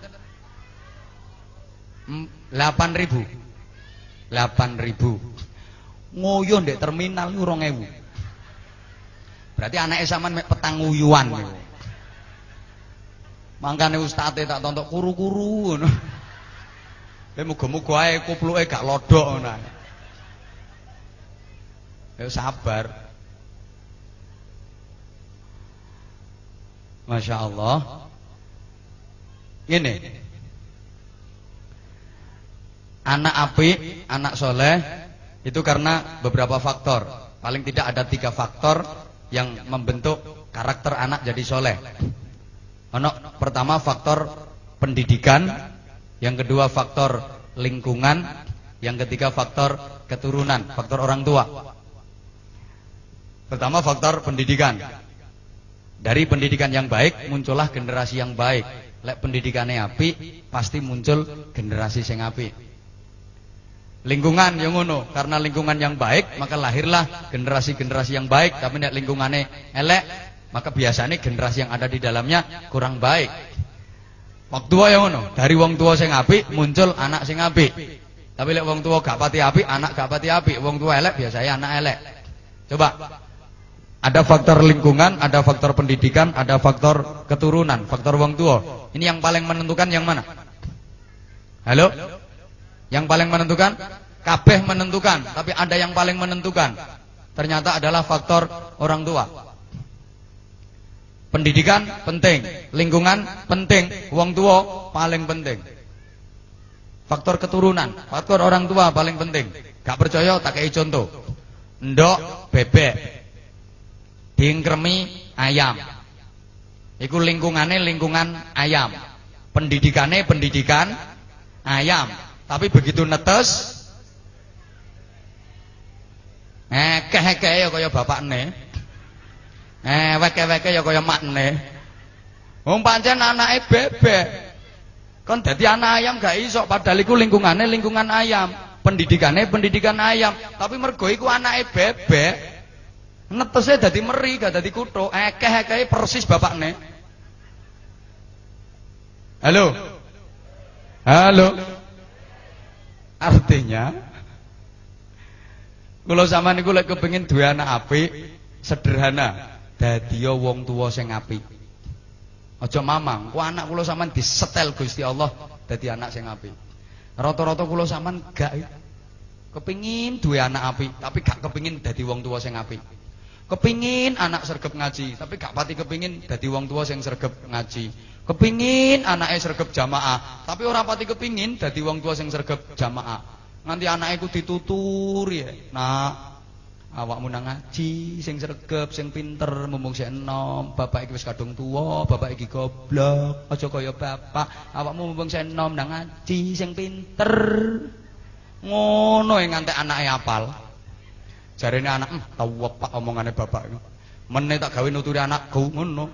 8000. 8000. Ngoyo ndek terminal niku 2000. Berarti anake sampean mek petang niku. Mangkane ustate tak tontok kuru-kuru ngono. Kowe muga-muga ae kupluke gak lodok ngono. Ya sabar. Masya Allah. Ini anak api, anak soleh itu karena beberapa faktor. Paling tidak ada tiga faktor yang membentuk karakter anak jadi soleh. Ono pertama faktor pendidikan, yang kedua faktor lingkungan, yang ketiga faktor keturunan, faktor orang tua. Pertama faktor pendidikan. Dari pendidikan yang baik muncullah generasi yang baik. Lek pendidikannya api, pasti muncul generasi sing api. Lingkungan yang ngono, karena lingkungan yang baik maka lahirlah generasi-generasi yang baik, tapi lingkungannya elek, maka biasanya generasi yang ada di dalamnya kurang baik. Waktu yang ngono, dari wong tua sing api muncul anak sing api. Tapi lek wong tua gak pati api, anak gak pati api. Wong tua elek biasanya anak elek. Coba ada faktor lingkungan, ada faktor pendidikan, ada faktor keturunan, faktor wong tua. Ini yang paling menentukan yang mana? Halo? Yang paling menentukan? Kabeh menentukan, tapi ada yang paling menentukan. Ternyata adalah faktor orang tua. Pendidikan penting, lingkungan penting, wong tua paling penting. Faktor keturunan, faktor orang tua paling penting. Gak percaya tak kayak contoh. Ndok bebek. Dingkremi ayam. Iku lingkungannya lingkungan ayam. Pendidikannya pendidikan ayam. Tapi begitu netes eh keh-keh ya kaya bapakne. Eh weke-weke ya kaya makne. Wong pancen anake bebek. Kon dadi anak ayam gak iso padahal iku lingkungane lingkungan ayam, pendidikannya pendidikan ayam, tapi mergo iku anake bebek. Netese dadi meri gak dadi kuthuk. Ekeh-ekeh persis bapakne. Halo. Halo. Artinya kalau sama niku lek kepengin duwe anak apik, sederhana. Dadi wong tuwa sing apik. Aja mamang, ku anak kula sampean disetel Gusti Allah dadi anak sing apik. Rata-rata kula sampean gak kepingin duwe anak apik, tapi gak kepingin dadi wong tuwa sing apik. Kepingin anak sergap ngaji, tapi gak pati kepingin dadi wong tua sing sergap ngaji. Kepingin anaknya sergap jamaah, tapi orang pati kepingin dadi wong tua sing sergap jamaah. Nanti anaknya ku ditutur ya. Nah, awakmu nang ngaji sing sergap, sing pinter, mumpung sik enom, bapak iki wis kadung tuwa, bapak iki goblok, aja kaya bapak, awakmu mumpung sik enom nang ngaji sing pinter. Ngono ngantek anaknya apal. Jarene anak, hm, tahu apa omongannya bapak. Meneh tak gawe nuturi anakku ngono.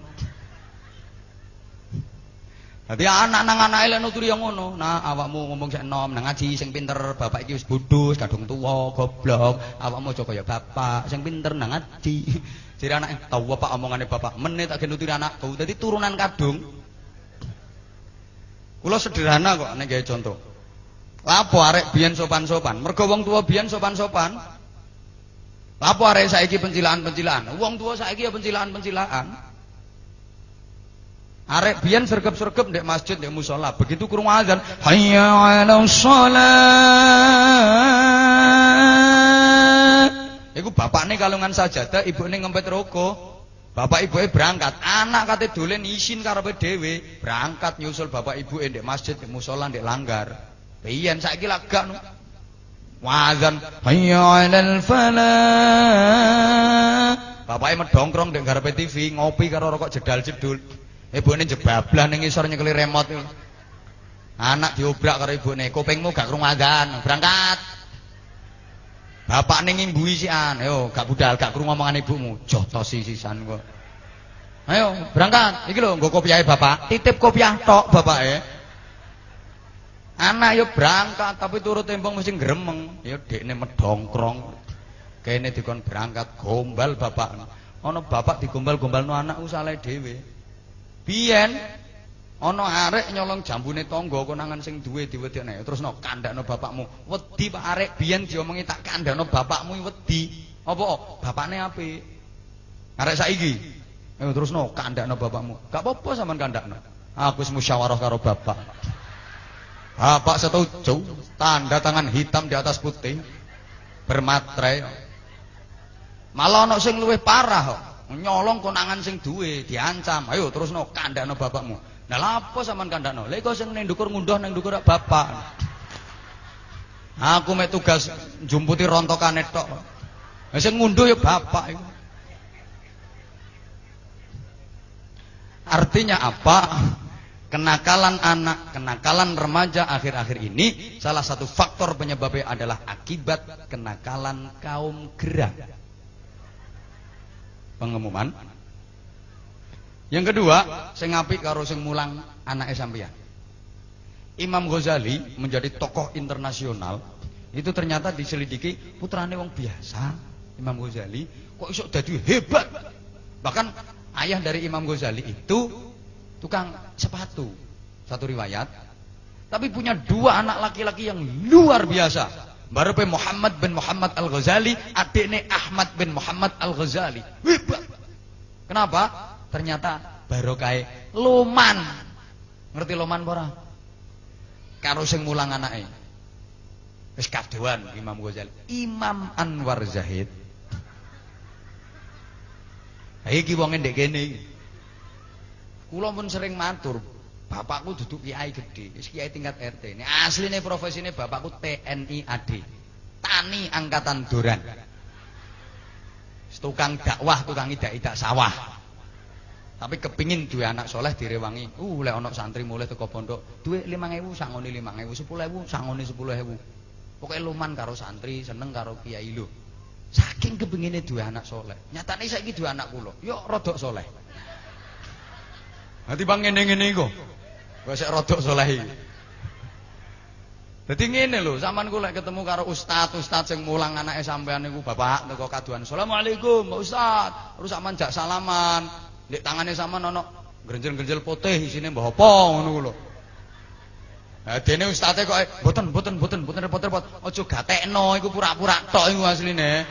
Dadi anak nang anake lek nuturi yang ngono. Nah, awakmu ngomong sik enom nang ngaji sing pinter, bapak iki wis bodho, kadung tuwa, goblok. Awakmu aja kaya bapak sing pinter nang ngaji. Jadi anak tahu apa omongane bapak. Meneh tak nuturi anakku. Dadi turunan kadung. Kula sederhana kok nek gawe contoh. Lapo arek biyen sopan-sopan? Mergo wong tua biyen sopan-sopan. Lapo arek saiki pencilaan-pencilaan? Wong tua saiki ya pencilaan-pencilaan. Arek biyen sergep-sergep ndek masjid ndek musola. Begitu krungu azan, hayya 'alas shalah. Iku bapakne kalungan sajadah, ibune ngempet roko. Bapak ibuke berangkat, anak kate dolen isin karepe dhewe, berangkat nyusul bapak ibuke ndek masjid, ndek musola, ndek langgar. Biyen saiki lak gak no. Wazan hayya 'alal falah. Bapake medongkrong ndek ngarepe TV, ngopi karo rokok jedal jedul. Ibune jebablah ning isor nyekeli remote. Anak diobrak karo ibune, kupingmu gak adzan, berangkat. Bapak ning imbui sian, ayo gak budal, gak krungu omongan ibumu, jotos sisan kok. Ayo berangkat, iki lho nggo kopiahe bapak, titip kopiah tok bapake. Anak yo berangkat tapi turut tembong mesti gremeng, yo dekne medongkrong. Kene dikon berangkat gombal bapak. Ana bapak digombal-gombalno anak usale dhewe. Biyen Ana arek nyolong jambune tangga konangan sing duwe diwedekne. Terusno kandhakno bapakmu. Wedi Pak arek biyen diomongi tak kandhakno bapakmu wedi. Apa? Bapakne apik. Arek saiki. Eh terusno kandhakno bapakmu. Gak apa-apa sampean kandhakno. Aku wis musyawarah karo bapak. Bapak setuju, tanda tangan hitam di atas putih. Bermatre. Malah ana sing luwih parah kok. Nyolong konangan sing duwe, diancam. Ayo terusno kandhakno bapakmu. Nah lapo sampean kandhakno? Lha iku sing ndukur ngunduh ning ndukur bapak. Aku mek tugas tok. Lah sing ngunduh ya bapak. Artinya apa? Kenakalan anak, kenakalan remaja akhir-akhir ini salah satu faktor penyebabnya adalah akibat kenakalan kaum gerak. Pengumuman yang kedua, saya ngapik karo sing mulang anake sampeyan. Imam Ghazali menjadi tokoh internasional. Itu ternyata diselidiki putrane wong biasa. Imam Ghazali kok iso dadi hebat. Bahkan ayah dari Imam Ghazali itu tukang sepatu. Satu riwayat. Tapi punya dua anak laki-laki yang luar biasa. Barupe Muhammad bin Muhammad Al-Ghazali, adiknya Ahmad bin Muhammad Al-Ghazali. Hebat. Kenapa? ternyata barokah luman. Ngerti luman ora? Karo sing mulang anake. Wis kadewan Imam Ghazali. Imam Anwar Zahid. Ha iki wong ndek kene iki. Pun sering matur, bapakku duduk kiai gede, kiai tingkat RT. Ini asline profesine bapakku TNI AD. Tani angkatan Duran. Tukang dakwah, tukang idak-idak sawah. Tapi kepingin dua anak soleh direwangi. Uh, lek onok santri mulai teko pondok, duwe 5000 sangone 5000, 10000 sangone 10000. Pokoke luman karo santri, seneng karo kiai lho. Saking kepingine dua anak soleh. Nyatane saiki dua anak kula, yo rodok soleh. Nanti bang ngene-ngene iku. Wes rodok soleh iki. Dadi ngene lho, sampean ku lek ketemu karo ustaz, ustaz sing mulang anake sampean niku bapak teko kaduan. Assalamualaikum, Pak Ustaz. Terus sampean jak salaman. Ndek tangane sama nono grenjel-grenjel putih isine mbah apa ngono ku lho. Lah dene ustate kok mboten mboten mboten mboten repot-repot. Aja gatekno iku pura-pura tok iku asline.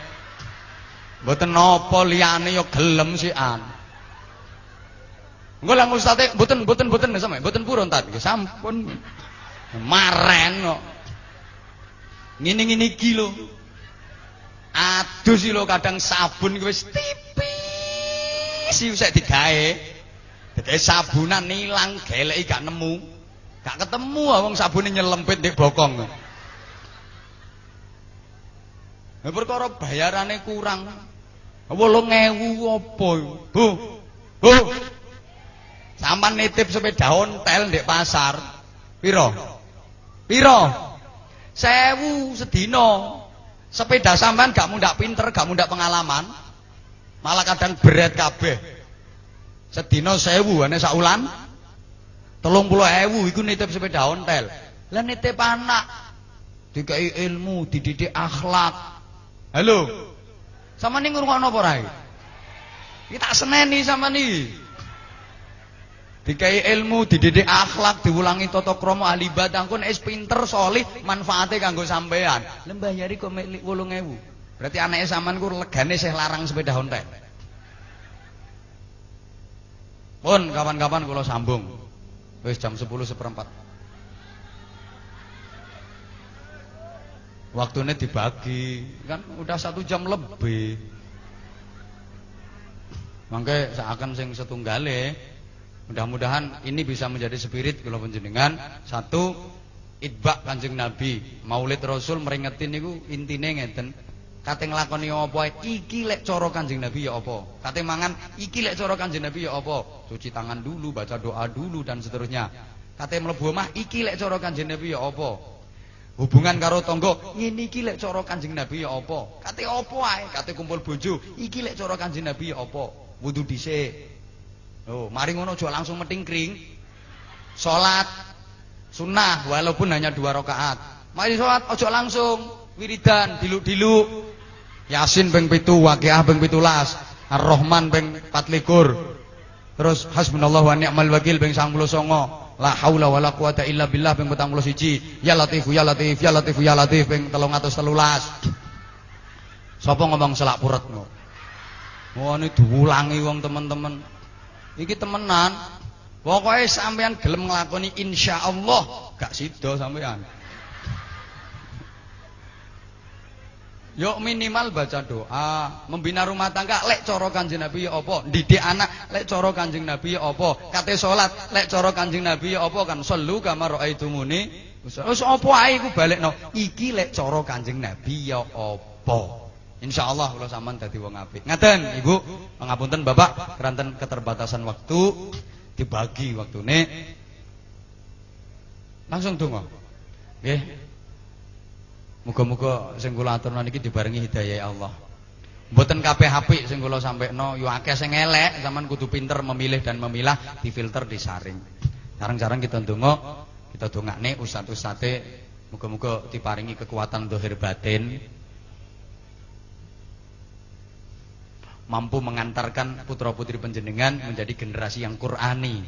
Mboten napa liyane ya gelem sikan. Engko lang ustate mboten mboten mboten sampe mboten purun ta sampun. Maren kok. Ngene-ngene iki lho. Adus lho kadang sabun wis tipis sih usah digawe. Dadi sabunan ilang geleki gak nemu. Gak ketemu wong sabune nyelempit ndek bokong. Lah perkara bayarane kurang. 8000 apa Bu. Bu. Sampan nitip sepeda ontel ndek pasar. Piro? Piro? Sewu sedina. Sepeda sampean gak mundak pinter, gak mundak pengalaman. Malah kadang berat kabeh. Sedina 1000 ane saulan 30000 iku nitip sepeda ontel. Lah nitip anak dikai ilmu, dididik akhlak. Halo. Sama ning ngrungokno apa ora iki? tak seneni sama nih. Dikai ilmu, dididik akhlak, diulangi tata krama ahli engko nek pinter, salih, manfaate kanggo sampean. Lembah yari kok mek 8000. Berarti anaknya sampean ku legane sih larang sepeda ontel. Pun kawan-kawan kula sambung. Wis jam 10 seperempat. Waktunya dibagi, kan udah satu jam lebih. Mangke seakan sing setunggale, mudah-mudahan ini bisa menjadi spirit kula panjenengan. Satu, idbak Kanjeng Nabi, Maulid Rasul meringetin niku intine ngeten. Kate nglakoni apa iki lek cara Kanjeng Nabi ya apa? Kate mangan iki lek cara Kanjeng Nabi ya apa? Cuci tangan dulu, baca doa dulu dan seterusnya. Kate mlebu omah iki lek cara Kanjeng Nabi ya apa? Hubungan karo tangga ngene iki lek cara Kanjeng Nabi ya apa? Kate apa ae? Kate kumpul bojo, iki lek cara Kanjeng Nabi ya apa? Wudu dhisik. Oh, mari ngono aja langsung metingkring. Salat sunnah walaupun hanya dua rakaat. Mari salat aja langsung wiridan diluk-diluk. Yasin ping 7, Waqiah ping 17, Ar-Rahman ping 24. Terus hasbunallahu wa ni'mal wakil ping 99. La haula wala quwata illa billah ping 41. Ya Latif ya Latif ya Latif ya Latif ping 313. Sapa ngomong selak puret ngono? Diulangi wong teman-teman. Iki temenan. Pokoknya sampean gelem nglakoni insyaallah gak sida sampean. Yuk minimal baca doa, membina rumah tangga lek cara Kanjeng Nabi ya apa? Didik anak lek cara Kanjeng Nabi ya apa? Kate salat lek cara Kanjeng Nabi ya apa kan? Sallu kama raaitumuni. Wis apa ae iku balekno. Iki lek cara Kanjeng Nabi ya apa? Insyaallah kula sampean dadi wong apik. Ngaten, Ibu, pangapunten Bapak, keranten keterbatasan waktu dibagi waktune. Langsung donga. Nggih. Muga-muga sing kula aturna niki dibarengi hidayah Allah. Mboten kabeh apik sing kula sampekno, yo akeh sing elek, kudu pinter memilih dan memilah, difilter, disaring. Jarang-jarang kita ndonga, kita dongakne ustaz-ustate muga-muga diparingi kekuatan dohir batin. Mampu mengantarkan putra-putri penjenengan menjadi generasi yang Qur'ani.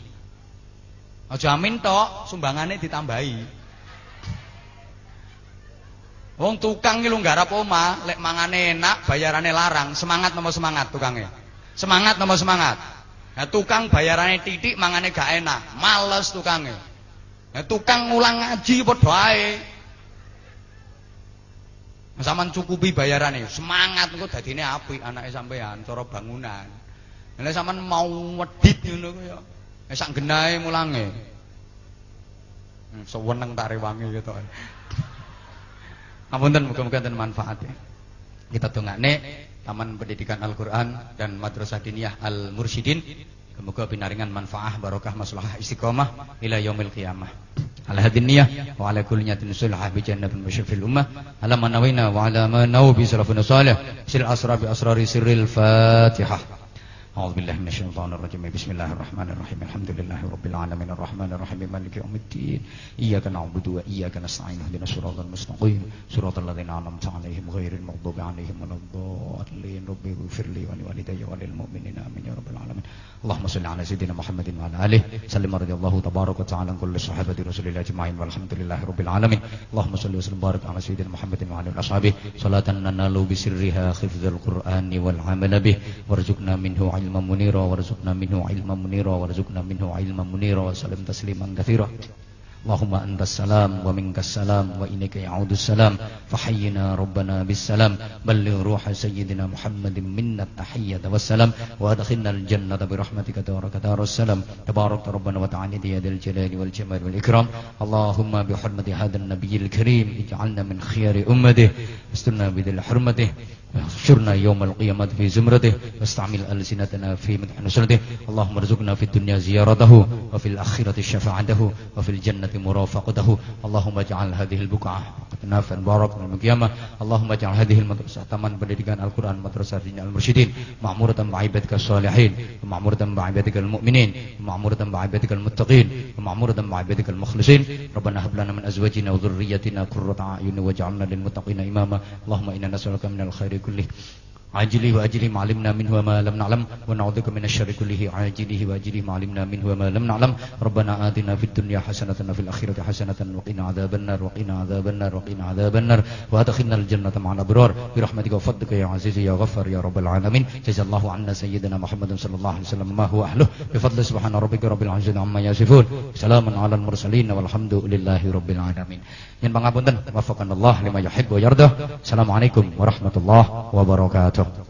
Aja amin tok, sumbangane ditambahi. Wong tukang iki lho nggarap omah, lek mangane enak, bayarane larang. Semangat nomor semangat tukangnya. Semangat nomor semangat. Nah, tukang bayarane titik, mangane gak enak. Males tukangnya. Nah, tukang ngulang ngaji padha ae. Saman cukupi bayarane. Semangat engko dadine apik anake sampean cara bangunan. Nek sampean mau wedit ngono ku ya. Sak genahe mulange. Hmm, seweneng tak rewangi gitu. Apunten muga-muga enten manfaatnya. Kita dongakne Taman Pendidikan Al-Qur'an dan Madrasah Diniyah Al-Mursyidin. Semoga binaringan manfaah barokah maslahah istiqomah ila yaumil qiyamah. على هذه النية وعلى كل نية صلحة بجنة المشرف الأمة. على ما نوينا وعلى ما نو بسلفنا الصالح سر الأسرى بأسرار سر الفاتحة. أعوذ بالله من الشيطان الرجيم. بسم الله الرحمن الرحيم. الحمد لله رب العالمين. الرحمن الرحيم. مالك يوم الدين. إياك نعبد وإياك نستعين. اهدنا الصراط المستقيم. صراط الذين أنعمت عليهم غير المغضوب عليهم ولا الضالين. رب اغفر لي ولوالدي وللمؤمنين. آمين يا رب العالمين. اللهم صل على سيدنا محمد وعلى آله. سلم رضي الله تبارك وتعالى عن كل صحابة رسول الله أجمعين. والحمد لله رب العالمين. اللهم صل وسلم وبارك على سيدنا محمد وعلى آله وصحبه. صلاة ننال بسرها حفظ القرآن والعمل به. وارزقنا منه علم علما منيرا وارزقنا منه علما منيرا وارزقنا منه علما منيرا وسلم تسليما كثيرا. اللهم أنت السلام ومنك السلام وإنك يعود السلام. فحينا ربنا بالسلام. بلغ روح سيدنا محمد منا التحية والسلام. وأدخلنا الجنة برحمتك تبارك دار السلام. تبارك ربنا وتعالى ذا الجلال والجمال والإكرام. اللهم بحرمة هذا النبي الكريم اجعلنا من خيار أمته. استرنا بذل حرمته. احشرنا يوم القيامة في زمرته واستعمل ألسنتنا في مدح نسرته اللهم ارزقنا في الدنيا زيارته وفي الآخرة شفاعته وفي الجنة مرافقته اللهم اجعل هذه البقعة نافعا مبارك من القيامة اللهم اجعل هذه المدرسة تمن pendidikan Al-Quran Madrasah Dinul Mursyidin ma'muratan bi'ibadika salihin ma'muratan bi'ibadika al-mu'minin ma'muratan bi'ibadika al-muttaqin ma'muratan bi'ibadika al-mukhlisin Rabbana hab lana min azwajina wa dhurriyyatina qurrata a'yun waj'alna lil muttaqina imama Allahumma inna nas'aluka minal khairi الخير كله عاجله وأجله ما علمنا منه وما لم نعلم ونعوذ بك من الشر كله عاجله وأجله ما علمنا منه وما لم نعلم. ربنا آتنا في الدنيا حسنة وفي الآخرة حسنة وقنا عذاب النار وقنا عذاب النار وقنا عذاب النار. وأدخلنا الجنة مع الأبرار. برحمتك وفضلك يا عزيز يا غفر يا رب العالمين. جزا الله عنا سيدنا محمد صلى الله عليه وسلم. ما هو أهله؟ بفضل سبحان ربك رب العزة عما يصفون. سلام على المرسلين والحمد لله رب العالمين. Yen pangapunten, wafaqanallah lima yuhibbu yardah. Assalamualaikum warahmatullahi wabarakatuh.